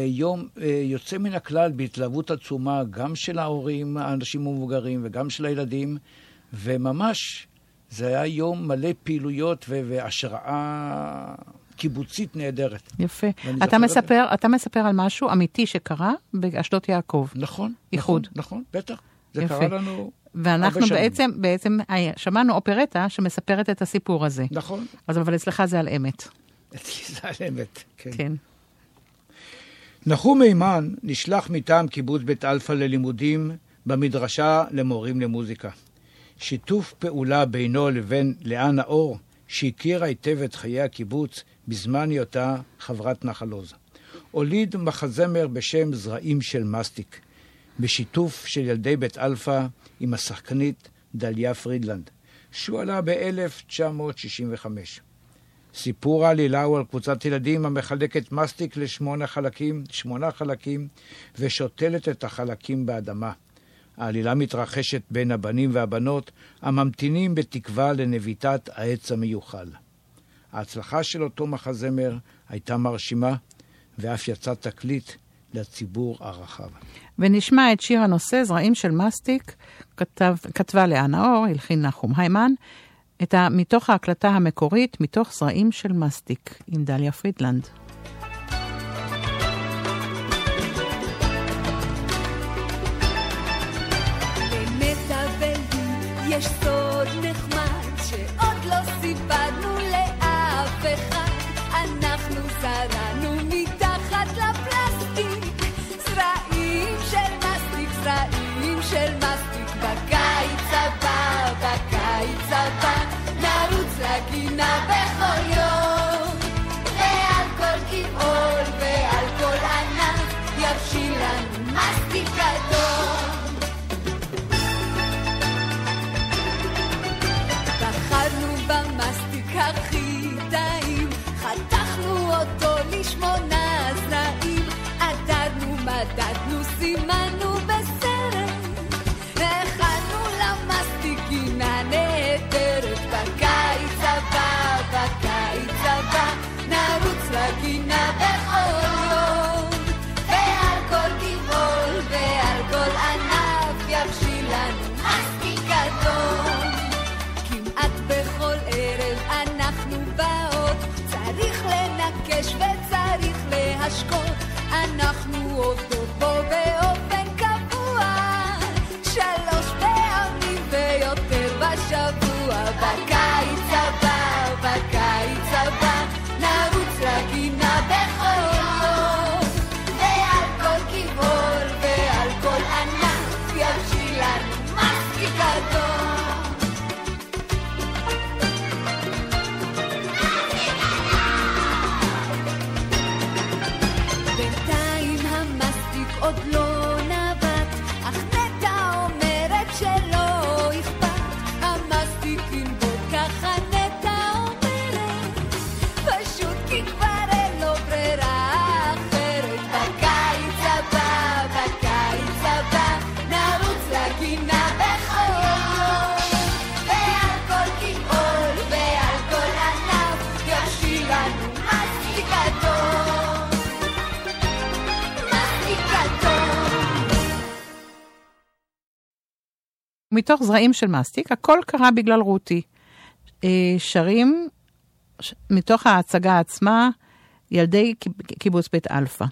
C: יום אה, יוצא מן הכלל בהתלהבות עצומה, גם של ההורים, האנשים המבוגרים, וגם של הילדים, וממש זה היה יום מלא פעילויות והשראה קיבוצית נהדרת.
S: יפה. אתה
C: זוכר את.
S: מספר, אתה מספר על משהו אמיתי שקרה באשדות יעקב.
C: נכון.
S: איחוד.
C: נכון, בטח. זה
S: יפה.
C: קרה לנו
S: ואנחנו. בעצם, בעצם אה, שמענו אופרטה שמספרת את הסיפור הזה.
C: נכון.
S: אז אבל אצלך זה על אמת.
C: אצלי זה על אמת, כן.
S: כן.
C: נחום היימן נשלח מטעם קיבוץ בית אלפא ללימודים במדרשה למורים למוזיקה. שיתוף פעולה בינו לבין לאה נאור, שהכירה היטב את חיי הקיבוץ בזמן היותה חברת נחל עוז. הוליד מחזמר בשם זרעים של מסטיק, בשיתוף של ילדי בית אלפא עם השחקנית דליה פרידלנד, שהועלה ב-1965. סיפור העלילה הוא על קבוצת ילדים המחלקת מסטיק לשמונה חלקים, שמונה חלקים, ושותלת את החלקים באדמה. העלילה מתרחשת בין הבנים והבנות, הממתינים בתקווה לנביטת העץ המיוחל. ההצלחה של אותו מחזמר הייתה מרשימה, ואף יצא תקליט לציבור הרחב.
S: ונשמע את שיר הנושא, זרעים של מסטיק, כתב, כתבה לאה נאור, הלחין נחום היימן, את ה, מתוך ההקלטה המקורית, מתוך זרעים של מסטיק, עם דליה פרידלנד.
U: גבינה וחול, ועל כל גבעול ועל כל ענף יבשיל לנו
S: מספיק אדום. כמעט בכל ערב אנחנו באות, צריך לנקש וצריך להשקות, אנחנו עובדות פה בעוד.
B: מתוך זרעים של מסטיק, הכל קרה בגלל רותי. אה, שרים מתוך ההצגה עצמה, ילדי קיב- קיבוץ בית אלפא.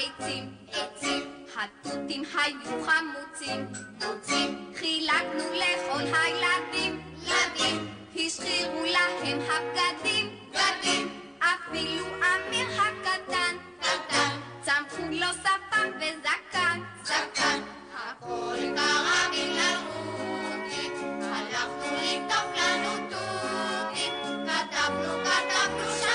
S: כל העצים, עצים. התותים היו חמוצים, חמוצים. חילקנו לכל הילדים, ילדים. השחירו להם הבגדים, בגדים. אפילו אמיר הקטן, קטן. צמחו לו שפם וזקן, זקן. הכל קרה בגלל רותי, הלכנו לקטוף לנו תותים. כתבנו, כתבנו שם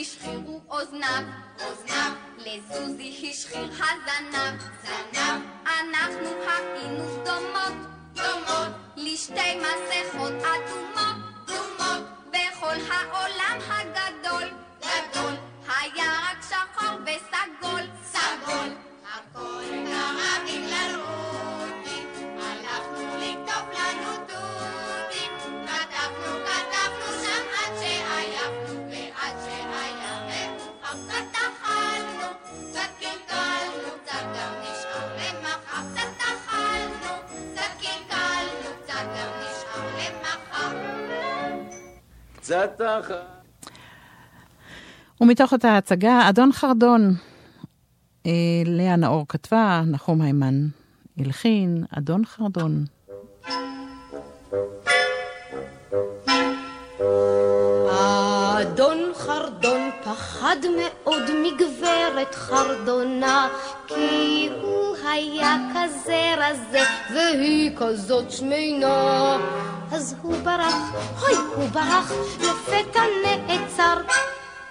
S: השחירו אוזניו, אוזניו, לזוזי השחיר הזנב, זנב. אנחנו היינו דומות, דומות, לשתי מסכות אדומות, אדומות. בכל העולם הגדול, גדול, היה רק שחור וסגול, סגול. הכל קרה בגלל רותי, הלכנו לקטוף לנו תותים. כתבנו, כתבנו שם עד שעייפנו, ועד שהיה מאוחר. קצת אכלנו, קצת קלקלנו, קצת גם נשאר למחר. קצת אכלנו, קצת קלקלנו, קצת גם נשאר למחר.
H: קצת אחת.
B: ומתוך אותה הצגה, אדון חרדון. אה, לאה נאור כתבה, נחום היימן הלחין, אדון חרדון.
V: אדון חרדון פחד מאוד מגברת חרדונה, כי הוא היה כזה רזה, והיא כזאת שמנה. אז הוא ברח, אוי, הוא ברח, לפתע נעצר.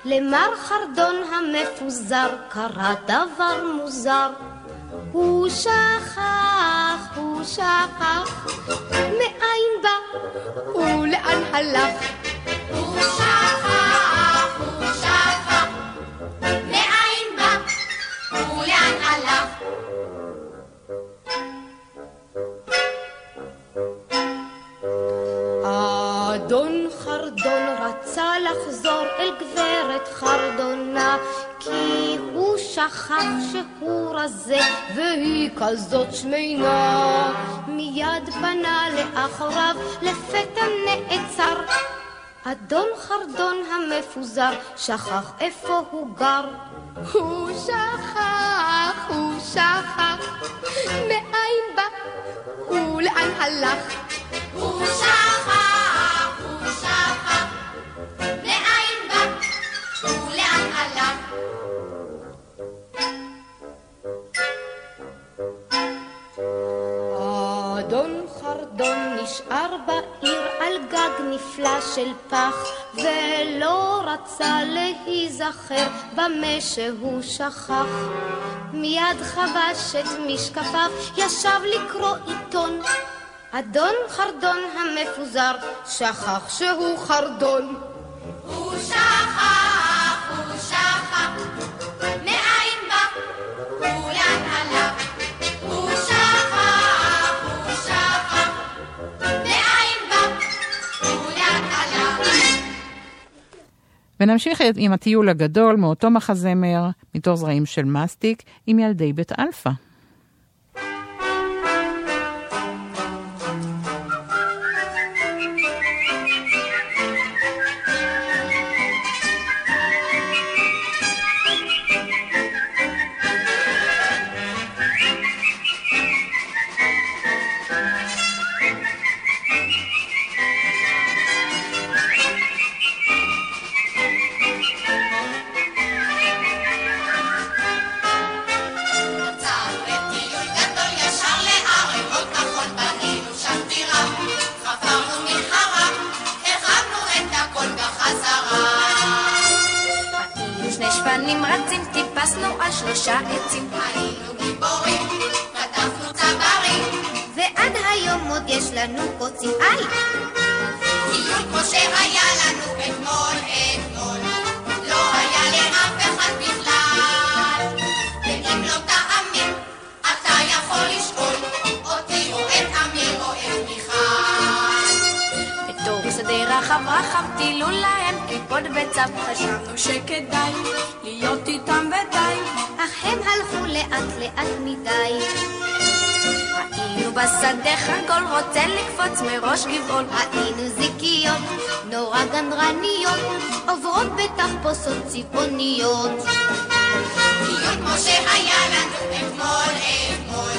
V: למר חרדון המפוזר קרה דבר מוזר. הוא שכח, הוא שכח, מאין בא ולאן הלך.
S: שכח
V: שהוא רזה והיא כזאת שמנה. מיד פנה לאחוריו, לפתע נעצר. אדון חרדון המפוזר שכח איפה הוא גר. הוא שכח, הוא שכח, מאין בא ולאן הלך.
S: הוא שכח, הוא שכח, מאין בא ולאן הלך.
V: חרדון נשאר בעיר על גג נפלא של פח, ולא רצה להיזכר במה שהוא שכח. מיד חבש את משקפיו, ישב לקרוא עיתון, אדון חרדון המפוזר שכח שהוא חרדון.
W: הוא שכח,
B: ונמשיך עם הטיול הגדול מאותו מחזמר, מתוך זרעים של מסטיק, עם ילדי בית אלפא.
V: שלושה עצים.
W: היינו גיבורים, כתבנו צברים.
V: ועד היום עוד יש לנו קוצים. איי!
W: טיול כמו שהיה לנו אתמול, אתמול. לא היה לאף אחד בכלל. ואם לא תאמין, אתה יכול לשאול אותי או את אמיר או את מיכל.
V: בתוך שדה רחב רחב טילו להם כיפות בצו. חשבנו שכדאי להיות איתם ודי. אך הם הלכו לאט לאט מדי. היינו בשדה חגול רוצה לקפוץ מראש גבעול. היינו זיקיות נורא גנרניות עוברות בתחפושות צבעוניות.
W: טיול כמו שהיה לנו אתמול, אתמול.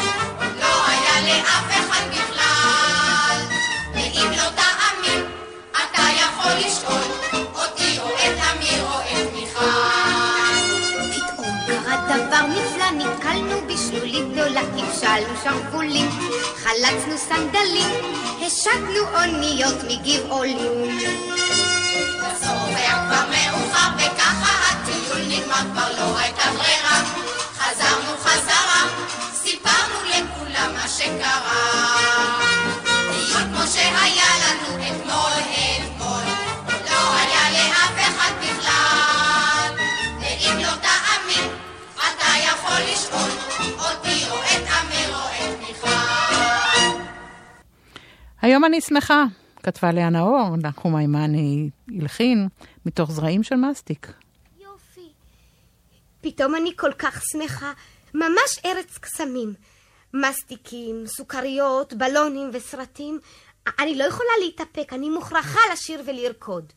W: לא היה לאף אחד בכלל. ואם לא תאמין, אתה יכול לשאול
V: הבשלנו שרוולים, חלצנו סנדלים, השקנו אוניות מגבעולים.
W: היה כבר מאוחר וככה הטיול נגמר כבר לא הייתה ברירה. חזרנו חזרה, סיפרנו לכולם מה שקרה. טיול כמו שהיה לנו אתמול, אתמול, לא היה לאף אחד בכלל. ואם לא תאמין, אתה יכול לשאול
B: היום אני שמחה, כתבה לאה נאור, נחום מימני הלחין, מתוך זרעים של מסטיק.
V: פתאום אני כל כך שמחה, ממש ארץ קסמים. מסטיקים, סוכריות, בלונים וסרטים. אני לא יכולה להתאפק, אני מוכרחה לשיר ולרקוד.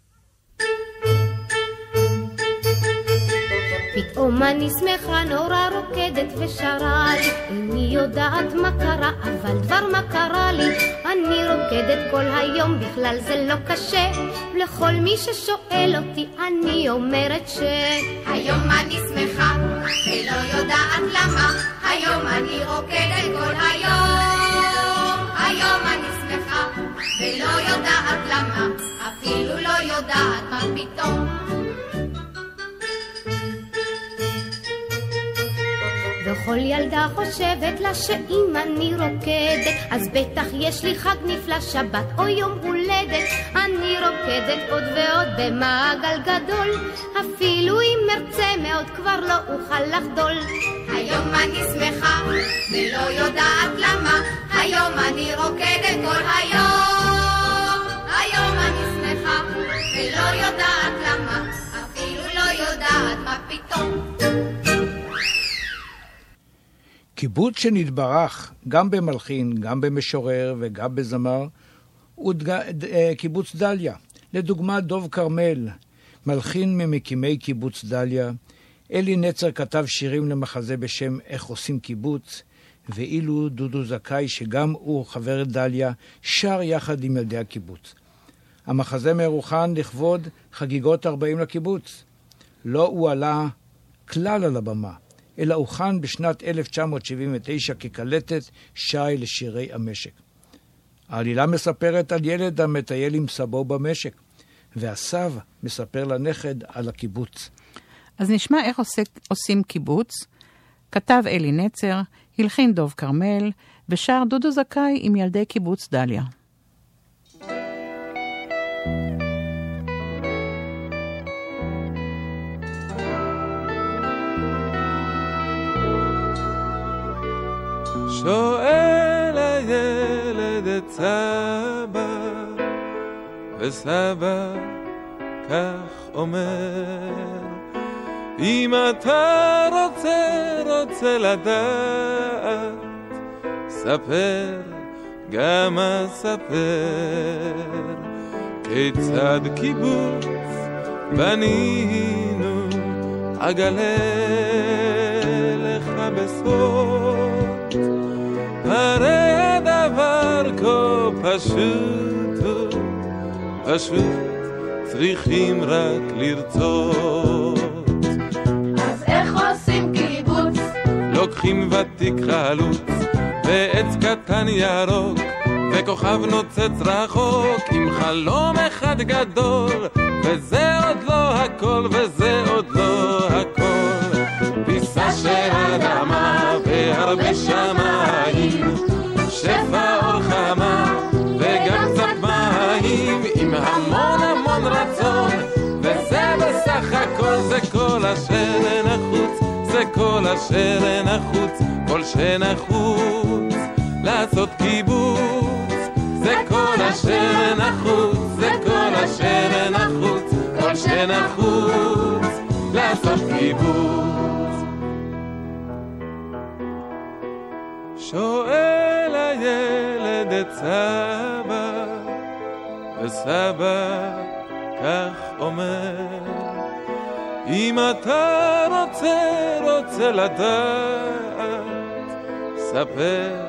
V: פתאום אני שמחה נורא רוקדת ושרה לי. איני יודעת מה קרה אבל דבר מה קרה לי. אני רוקדת כל היום בכלל זה לא קשה. לכל מי ששואל אותי אני אומרת ש...
W: היום אני שמחה, ולא יודעת למה, היום אני רוקדת כל היום. היום אני שמחה, ולא יודעת למה, אפילו לא יודעת מה פתאום.
V: וכל ילדה חושבת לה שאם אני רוקדת, אז בטח יש לי חג נפלא, שבת או יום הולדת. אני רוקדת עוד ועוד במעגל גדול, אפילו אם ארצה מאוד כבר לא אוכל לחדול.
W: היום אני שמחה, ולא יודעת למה, היום אני רוקדת כל היום. היום אני שמחה, ולא יודעת למה, אפילו לא יודעת מה פתאום.
C: קיבוץ שנתברך גם במלחין, גם במשורר וגם בזמר, הוא דג... אה, קיבוץ דליה. לדוגמה, דוב כרמל, מלחין ממקימי קיבוץ דליה. אלי נצר כתב שירים למחזה בשם "איך עושים קיבוץ", ואילו דודו זכאי, שגם הוא חבר דליה, שר יחד עם ילדי הקיבוץ. המחזמר הוכן לכבוד חגיגות 40 לקיבוץ. לא הועלה כלל על הבמה, אלא הוכן בשנת 1979 כקלטת שי לשירי המשק. העלילה מספרת על ילד המטייל עם סבו במשק, והסב מספר לנכד על הקיבוץ.
B: אז נשמע איך עושה, עושים קיבוץ. כתב אלי נצר, הלחין דוב כרמל, ושר דודו זכאי עם ילדי קיבוץ דליה.
X: שואל הילד את סבא, וסבא כך אומר, אם אתה רוצה, רוצה לדעת, ספר, גם אספר, כיצד קיבוץ בנינו, אגלה לך בסוד. הרי הדבר כה פשוט הוא, פשוט צריכים רק לרצות.
I: אז איך עושים קיבוץ?
X: לוקחים ותיק חלוץ, ועץ קטן ירוק, וכוכב נוצץ רחוק, עם חלום אחד גדול, וזה עוד לא הכל, וזה עוד לא הכל. פיסה של אדמה והרבה שמיים, שפע אור חמה וגם קצת מים, עם המון המון רצון, וזה בסך הכל, זה כל אשר נחוץ, זה כל אשר נחוץ, כל שנחוץ, לעשות שואל הילד את סבא, וסבא כך אומר, אם אתה רוצה, רוצה לדעת, ספר,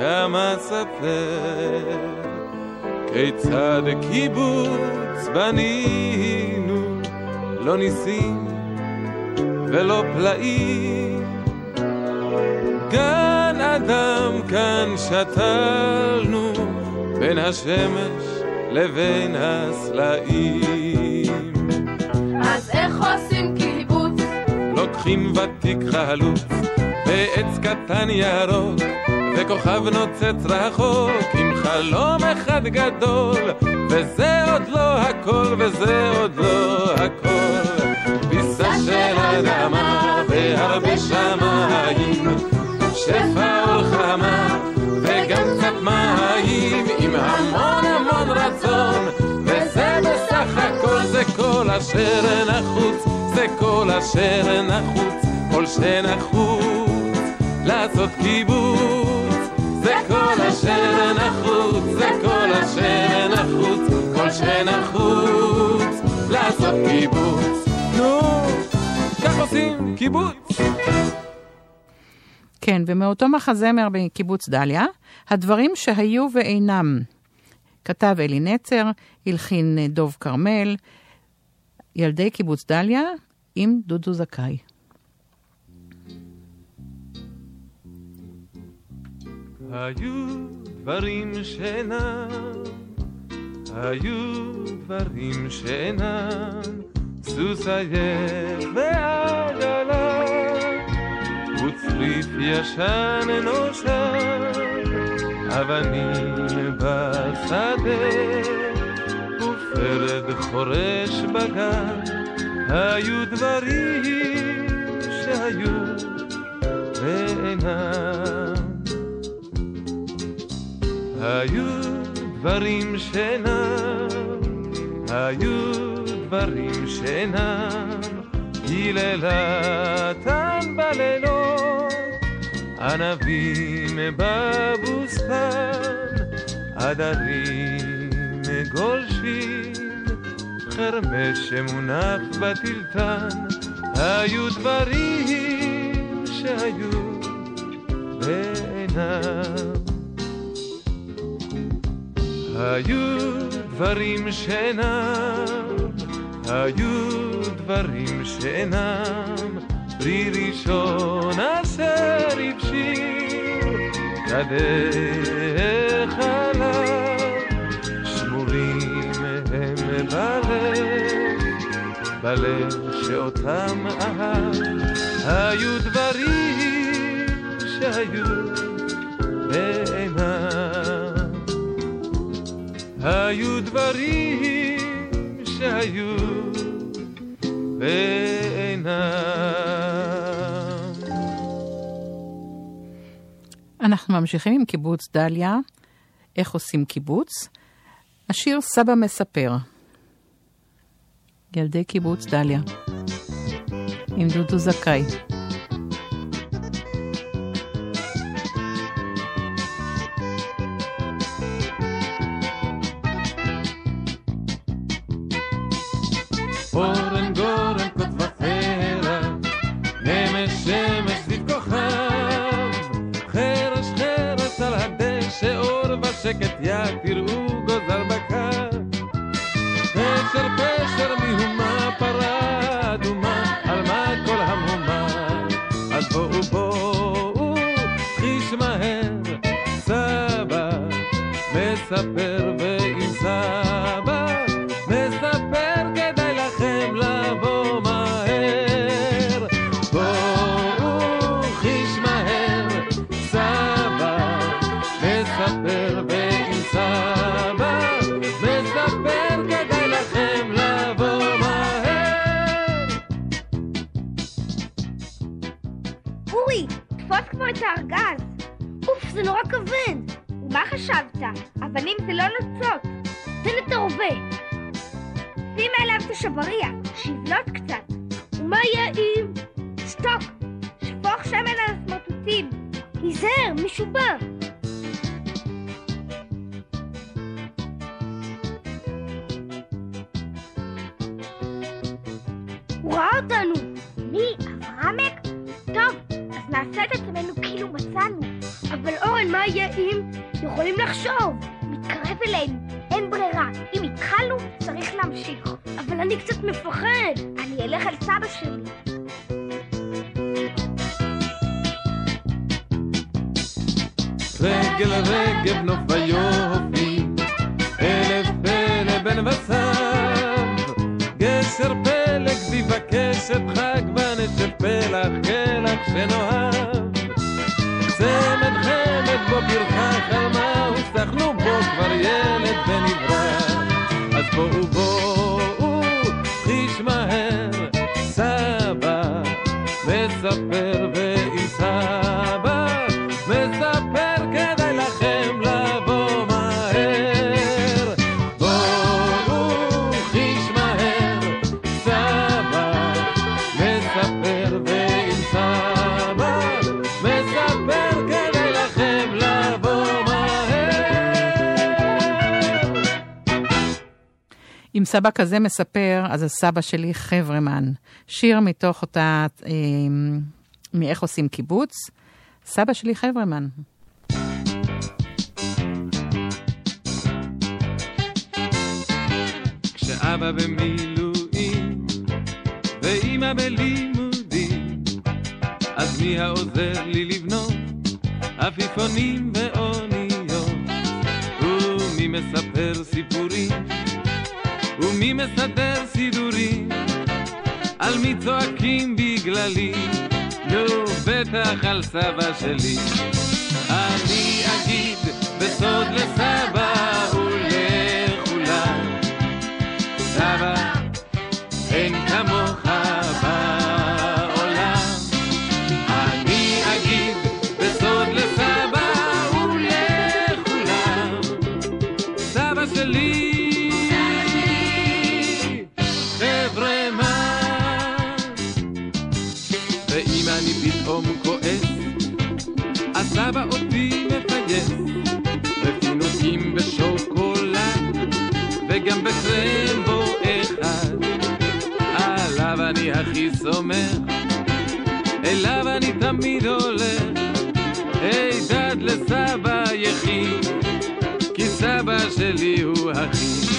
X: גם אספר, כיצד קיבוץ בנינו, לא ניסים ולא פלאים. גן אדם כאן שתלנו, בין השמש לבין הסלעים.
I: אז איך עושים קיבוץ?
X: לוקחים ותיק חלוץ, ועץ קטן ירוק, וכוכב נוצץ רחוק, עם חלום אחד גדול, וזה עוד לא הכל, וזה עוד לא הכל. פיסה של אדמה והרבה שמיים, שפע אור חמה וגם קצת מים, עם המון המון רצון, וזה בסך הכל, זה כל אשר נחוץ, זה כל אשר נחוץ, כל שנחוץ, לעשות קיבוץ, זה כל אשר נחוץ, זה כל אשר נחוץ, כל שנחוץ, לעשות קיבוץ. נו, כך עושים קיבוץ.
B: כן, ומאותו מחזמר בקיבוץ דליה, הדברים שהיו ואינם. כתב אלי נצר, הלחין דוב כרמל, ילדי קיבוץ דליה עם דודו זכאי.
X: היו דברים שאינם, היו דברים שאינם, סוס עייף ועגלה, וצריף ישן נושן, אבנים בשדה, ופרד חורש בגן, היו דברים שהיו ואינם. היו דברים שאינם, היו דברים שאינם, היללתן בלילות, ענבים בבוסתן, עדרים גולשים, חרמש שמונח בטלטן, היו דברים שהיו ואינם. היו דברים שאינם, היו דברים שאינם פרי ראשון אשר הבשיל ידיך עליו. שמורים הם בלב בלב שאותם אהב. היו דברים שהיו ואינם היו דברים שהיו ואינם.
B: אנחנו ממשיכים עם קיבוץ דליה, איך עושים קיבוץ. השיר סבא מספר, ילדי קיבוץ דליה, עם דודו זכאי.
X: סבא
B: כזה מספר, אז הסבא שלי חברמן. שיר מתוך אותה, אה, מאיך עושים קיבוץ. סבא שלי חברמן.
X: כשאבא במילואים, ואימא בלימודים, אז מי העוזר לי לבנות עפיפונים ואוניות? ומי מספר סיפורים? מי מסדר סידורים? על מי צועקים בגללי? נו, בטח על סבא שלי. אני אגיד בסוד לסבא ולכולם, סבא אומר, אליו אני תמיד הולך. אי הידד לסבא יחיד, כי סבא שלי הוא אחי.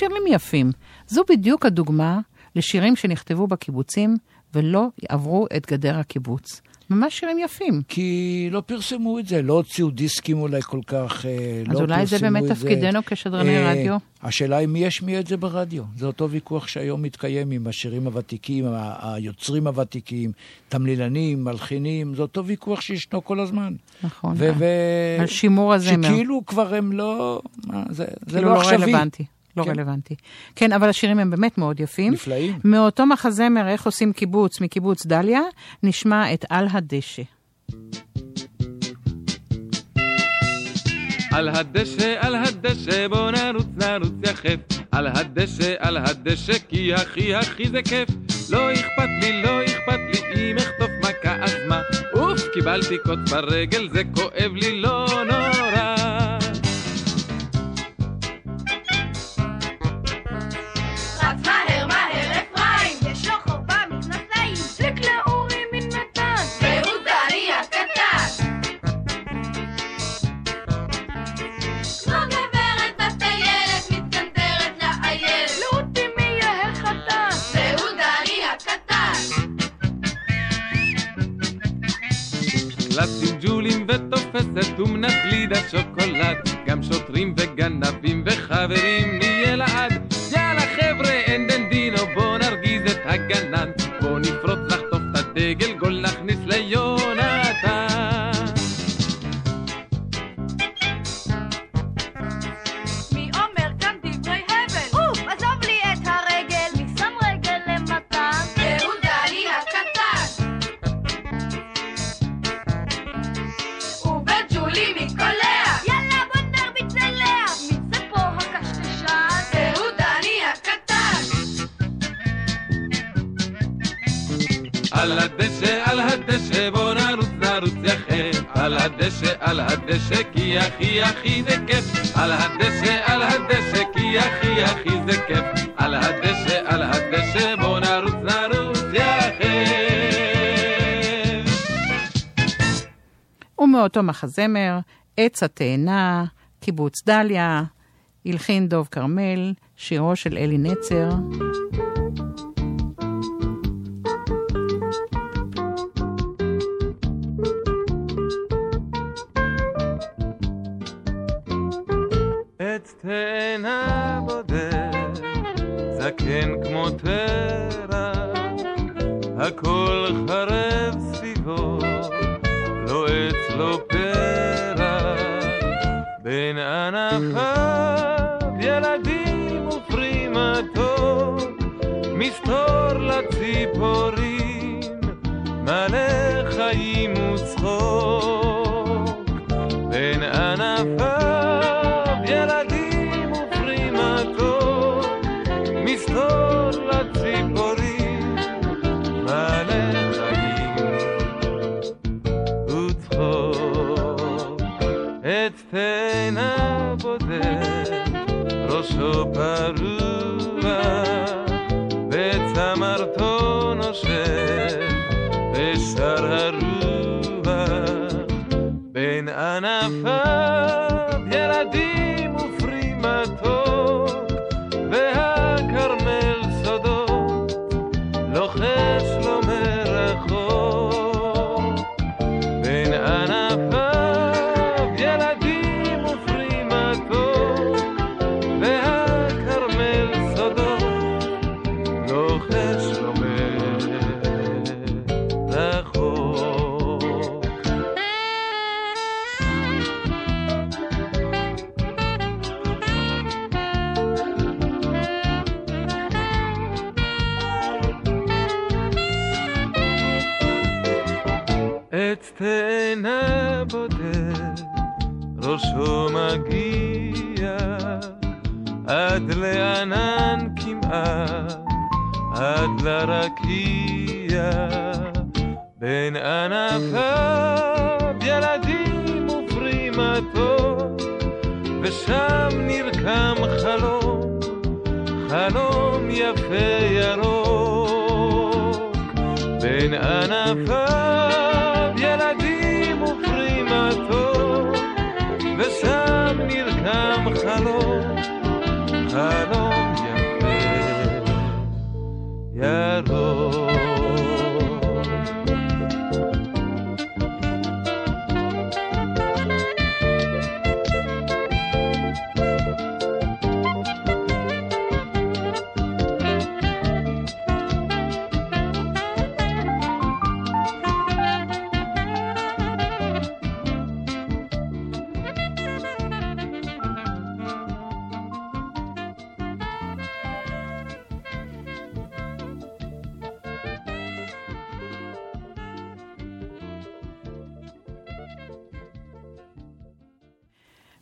X: שירים יפים. זו בדיוק הדוגמה לשירים שנכתבו בקיבוצים ולא עברו את גדר הקיבוץ. ממש שירים יפים.
C: כי לא פרסמו את זה, לא הוציאו דיסקים אולי כל כך, אה,
X: אז
C: לא
X: אולי זה
C: פרסמו
X: באמת
C: את זה.
X: תפקידנו כשדרני
C: אה,
X: רדיו?
C: השאלה היא מי ישמיע את זה ברדיו. זה אותו ויכוח שהיום מתקיים עם השירים הוותיקים, ה- היוצרים הוותיקים, תמלילנים, מלחינים, זה אותו ויכוח שישנו כל הזמן.
X: נכון.
C: ו- ו-
X: על שימור הזמר.
C: שכאילו כבר הם לא... מה, זה, זה
X: כאילו
C: לא
X: לא
C: עכשווי.
X: לא
C: כן.
X: רלוונטי. כן, אבל השירים הם באמת מאוד יפים.
C: נפלאים.
X: מאותו מחזמר, איך עושים קיבוץ, מקיבוץ דליה, נשמע את על הדשא.
E: על הדשא, על הדשא, בוא נרוץ, נרוץ יחף. על הדשא, על הדשא, כי הכי הכי זה כיף. לא אכפת לי, לא אכפת לי, אם אחטוף מכה אז מה? אוף, קיבלתי קוץ ברגל, זה כואב לי, לא נורא. ג'ולים ותופסת ומנת גלידה שוקולד. גם שוטרים וגנבים וחברים כי הכי הכי זה כיף. על הדשא, על הדשא, כי הכי הכי זה כיף. על הדשא, על הדשא, בוא נרוץ, נרוץ יחף.
X: ומאותו מחזמר, עץ התאנה, קיבוץ דליה, הלחין דוב כרמל, שירו של אלי נצר.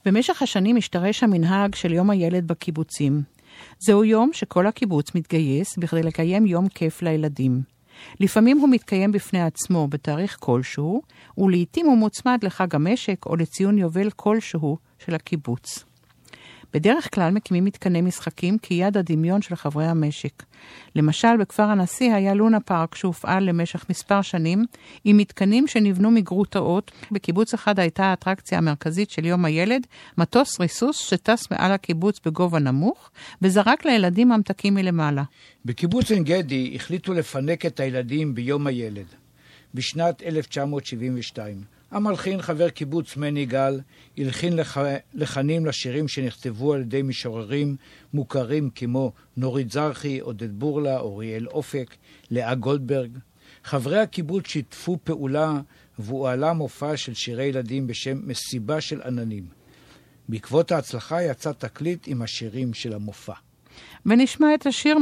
B: במשך השנים השתרש המנהג של יום הילד בקיבוצים. זהו יום שכל הקיבוץ מתגייס בכדי לקיים יום כיף לילדים. לפעמים הוא מתקיים בפני עצמו בתאריך כלשהו, ולעיתים הוא מוצמד לחג המשק או לציון יובל כלשהו של הקיבוץ. בדרך כלל מקימים מתקני משחקים כיד הדמיון של חברי המשק. למשל, בכפר הנשיא היה לונה פארק שהופעל למשך מספר שנים, עם מתקנים שנבנו מגרוטאות. בקיבוץ אחד הייתה האטרקציה המרכזית של יום הילד, מטוס ריסוס שטס מעל הקיבוץ בגובה נמוך, וזרק לילדים ממתקים מלמעלה.
C: בקיבוץ עין גדי החליטו לפנק את הילדים ביום הילד, בשנת 1972. המלחין, חבר קיבוץ מני גל, הלחין לח... לחנים לשירים שנכתבו על ידי משוררים מוכרים כמו נורית זרחי, עודד בורלה, אוריאל אופק, לאה גולדברג. חברי הקיבוץ שיתפו פעולה והועלה מופע של שירי ילדים בשם מסיבה של עננים. בעקבות ההצלחה יצא תקליט עם השירים של המופע.
B: ונשמע את השיר,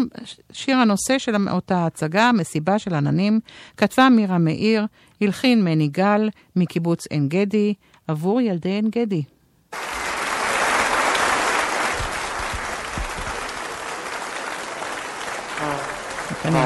B: שיר הנושא של אותה הצגה, מסיבה של עננים, כתבה מירה מאיר, הלחין מני גל, מקיבוץ עין גדי, עבור ילדי עין גדי.
A: שם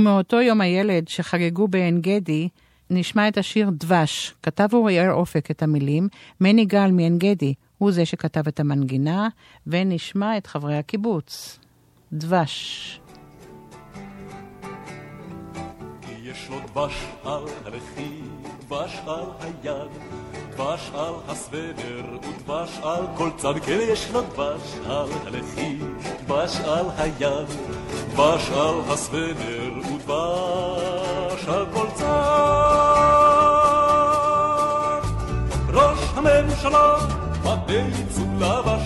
B: ומאותו יום הילד שחגגו בעין גדי, נשמע את השיר דבש. כתב אוריאל אופק את המילים, מני גל מעין גדי הוא זה שכתב את המנגינה, ונשמע את חברי הקיבוץ. דבש.
H: יש לו דבש על הלחי, דבש על היד, דבש על הסוודר ודבש על כל צד. כן, יש לו דבש על הלחי, דבש על היד, דבש על הסוודר ודבש על כל צד. ראש הממשלה, מדי ייצוא לבש,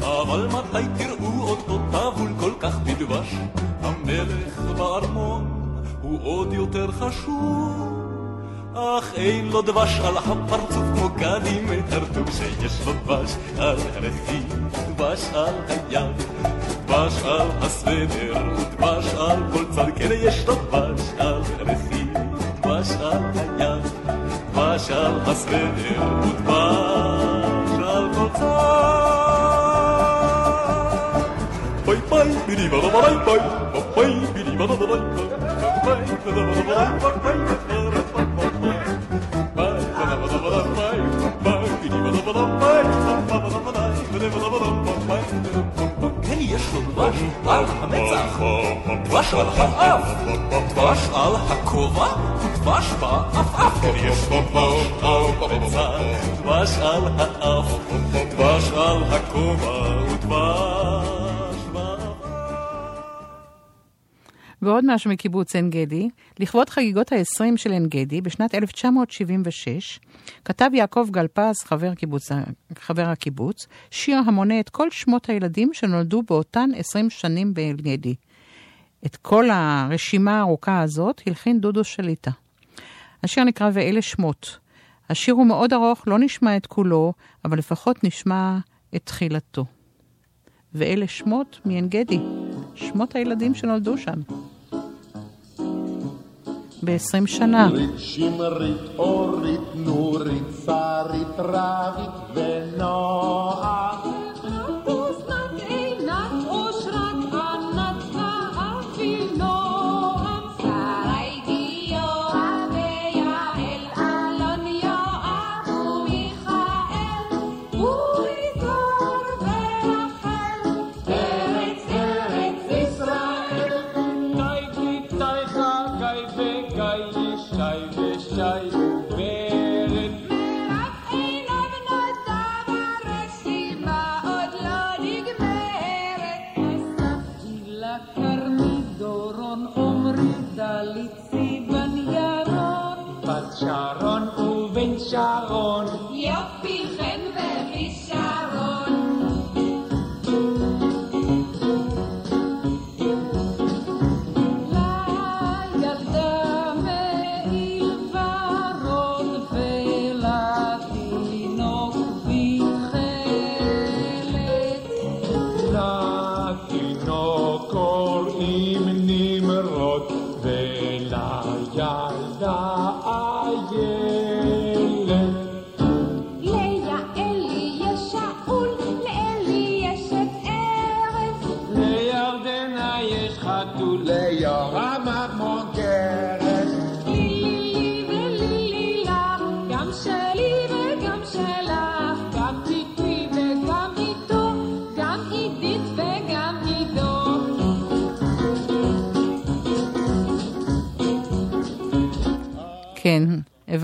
H: אבל מתי תראו אותו טבול כל כך בדבש? המלך בארמון הוא עוד יותר חשוב. אך אין לו דבש על הפרצוף כמו גדי מטרטוב שיש לו דבש על הלחי, דבש על היד, דבש על הסוודר ודבש על כל צד, כן יש לו דבש על הלחי, דבש על היד, דבש על הסוודר ודבש על כל צד. ביי ביי בידי בדה ביי ביי ביי בידי בדה ביי ביי ביי בדה ביי ביי כן, יש לו דבש על המצח, דבש על האף, דבש על הכובע, ודבש בעפעף. כן, יש לו דבש על המצח, דבש על האף, דבש על הכובע, ודבש
B: ועוד משהו מקיבוץ עין גדי, לכבוד חגיגות ה-20 של עין גדי, בשנת 1976, כתב יעקב גלפז, חבר, קיבוץ, חבר הקיבוץ, שיר המונה את כל שמות הילדים שנולדו באותן 20 שנים בעין גדי. את כל הרשימה הארוכה הזאת הלחין דודו שליטה. השיר נקרא ואלה שמות. השיר הוא מאוד ארוך, לא נשמע את כולו, אבל לפחות נשמע את תחילתו. ואלה שמות מעין גדי, שמות הילדים שנולדו שם. ב-20 שנה.
J: שמרית, אורית, נורית, שרית, רבית ונועה.
B: on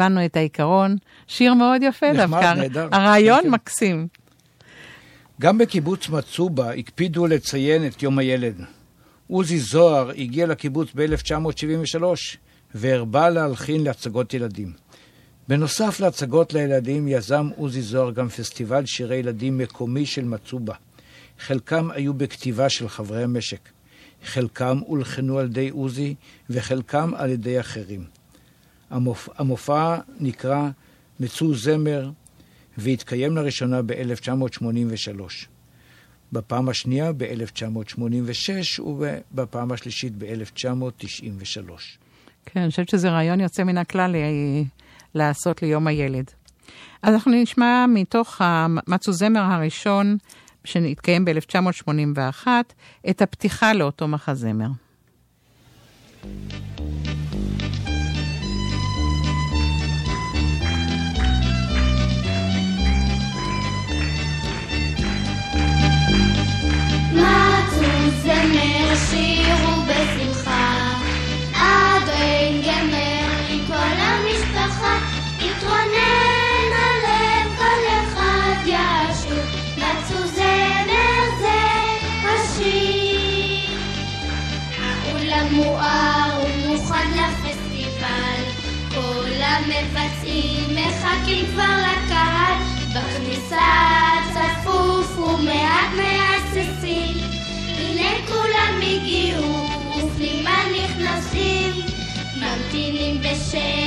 B: הבנו את העיקרון. שיר מאוד יפה
C: נחמד,
B: דווקא.
C: נהדר.
B: הרעיון
C: כן, כן.
B: מקסים.
C: גם בקיבוץ מצובה הקפידו לציין את יום הילד. עוזי זוהר הגיע לקיבוץ ב-1973 והרבה להלחין להצגות ילדים. בנוסף להצגות לילדים יזם עוזי זוהר גם פסטיבל שירי ילדים מקומי של מצובה. חלקם היו בכתיבה של חברי המשק. חלקם הולחנו על ידי עוזי וחלקם על ידי אחרים. המופ... המופע נקרא מצוא זמר והתקיים לראשונה ב-1983. בפעם השנייה ב-1986 ובפעם השלישית ב-1993.
B: כן, אני חושבת שזה רעיון יוצא מן הכלל אה, לעשות ליום הילד. אז אנחנו נשמע מתוך המצוזמר הראשון שנתקיים ב-1981 את הפתיחה לאותו מחזמר.
R: מצאו המבצעים מחכים כבר לקהל. בכניסה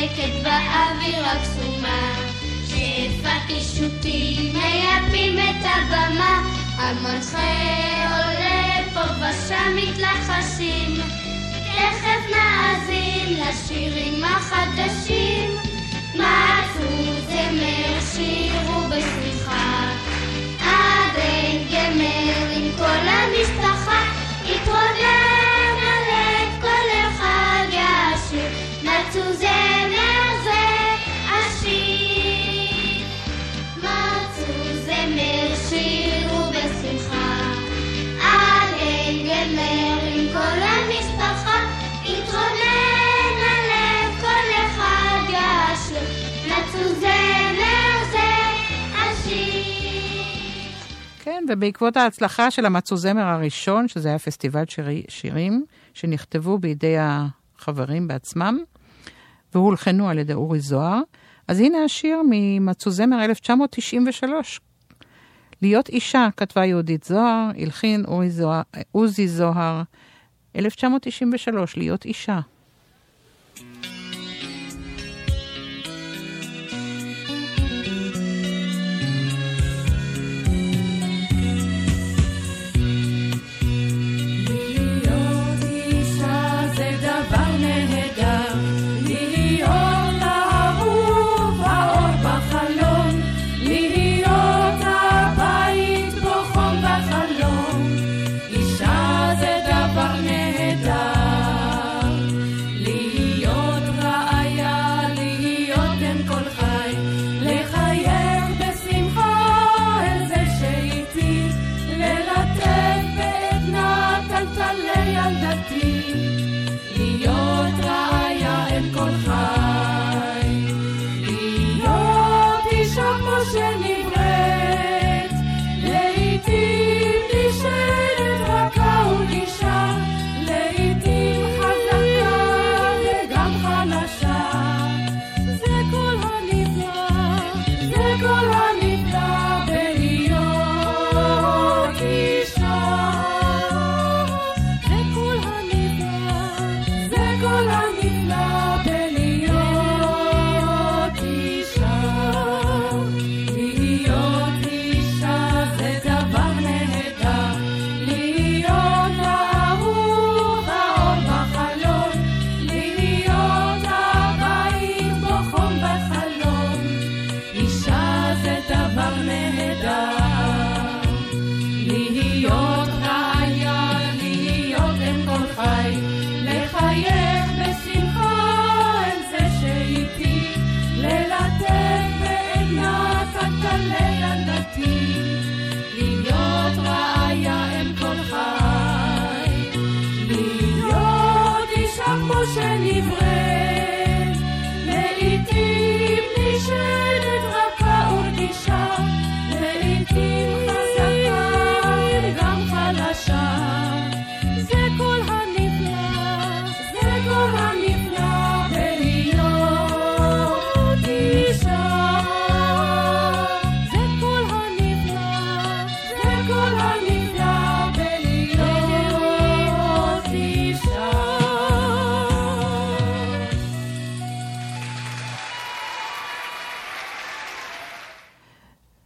R: בשקט באוויר הקסומה שפע קישוטים מייפים את הבמה. המנחה עולה פה ושם מתלחשים תכף נאזין לשירים החדשים. מצאו זמר שירו בשמחה עד אין גמר עם כל המשפחה
J: ובעקבות ההצלחה של המצוזמר הראשון, שזה היה פסטיבל שירי, שירים שנכתבו בידי החברים בעצמם, והולחנו על ידי אורי זוהר, אז הנה השיר ממצוזמר 1993. להיות אישה, כתבה יהודית זוהר, הלחין עוזי זוהר, 1993, להיות אישה.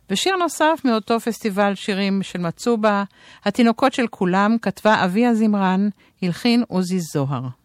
J: ושיר נוסף מאותו פסטיבל שירים של מצובה, התינוקות של כולם, כתבה אבי הזמרן, הלחין עוזי זוהר.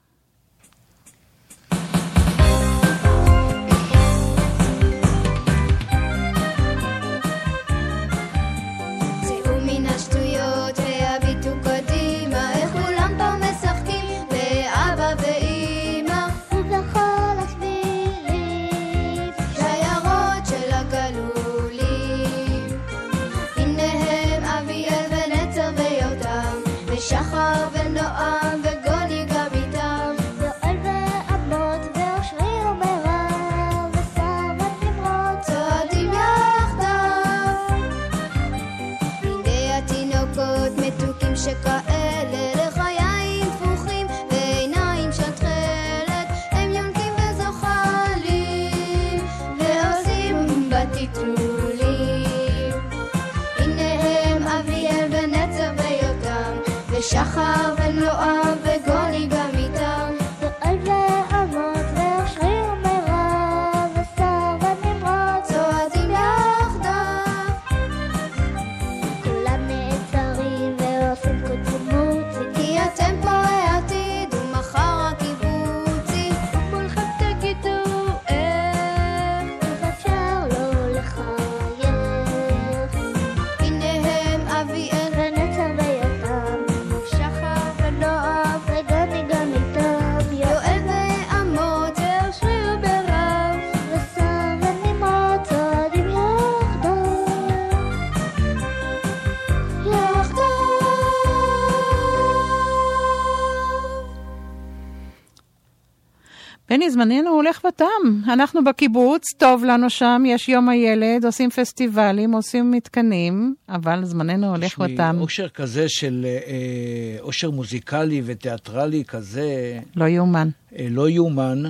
B: בני, זמננו הולך ותם. אנחנו בקיבוץ, טוב לנו שם, יש יום הילד, עושים פסטיבלים, עושים מתקנים, אבל זמננו הולך ותם.
C: אושר כזה של אה, אושר מוזיקלי ותיאטרלי כזה,
B: לא יאומן.
C: אה, לא יאומן.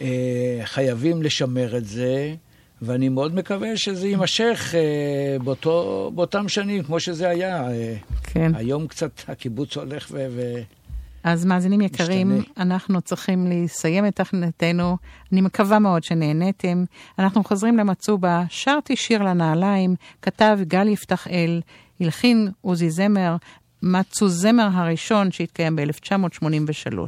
C: אה, חייבים לשמר את זה, ואני מאוד מקווה שזה יימשך אה, באותו, באותם שנים, כמו שזה היה. אה,
B: כן.
C: היום קצת הקיבוץ הולך ו... ו...
B: אז מאזינים יקרים,
C: משתנה.
B: אנחנו צריכים לסיים את תכנתנו. אני מקווה מאוד שנהניתם. אנחנו חוזרים למצובה, שרתי שיר לנעליים, כתב גל יפתח-אל, הלחין עוזי זמר, מצו זמר הראשון שהתקיים ב-1983.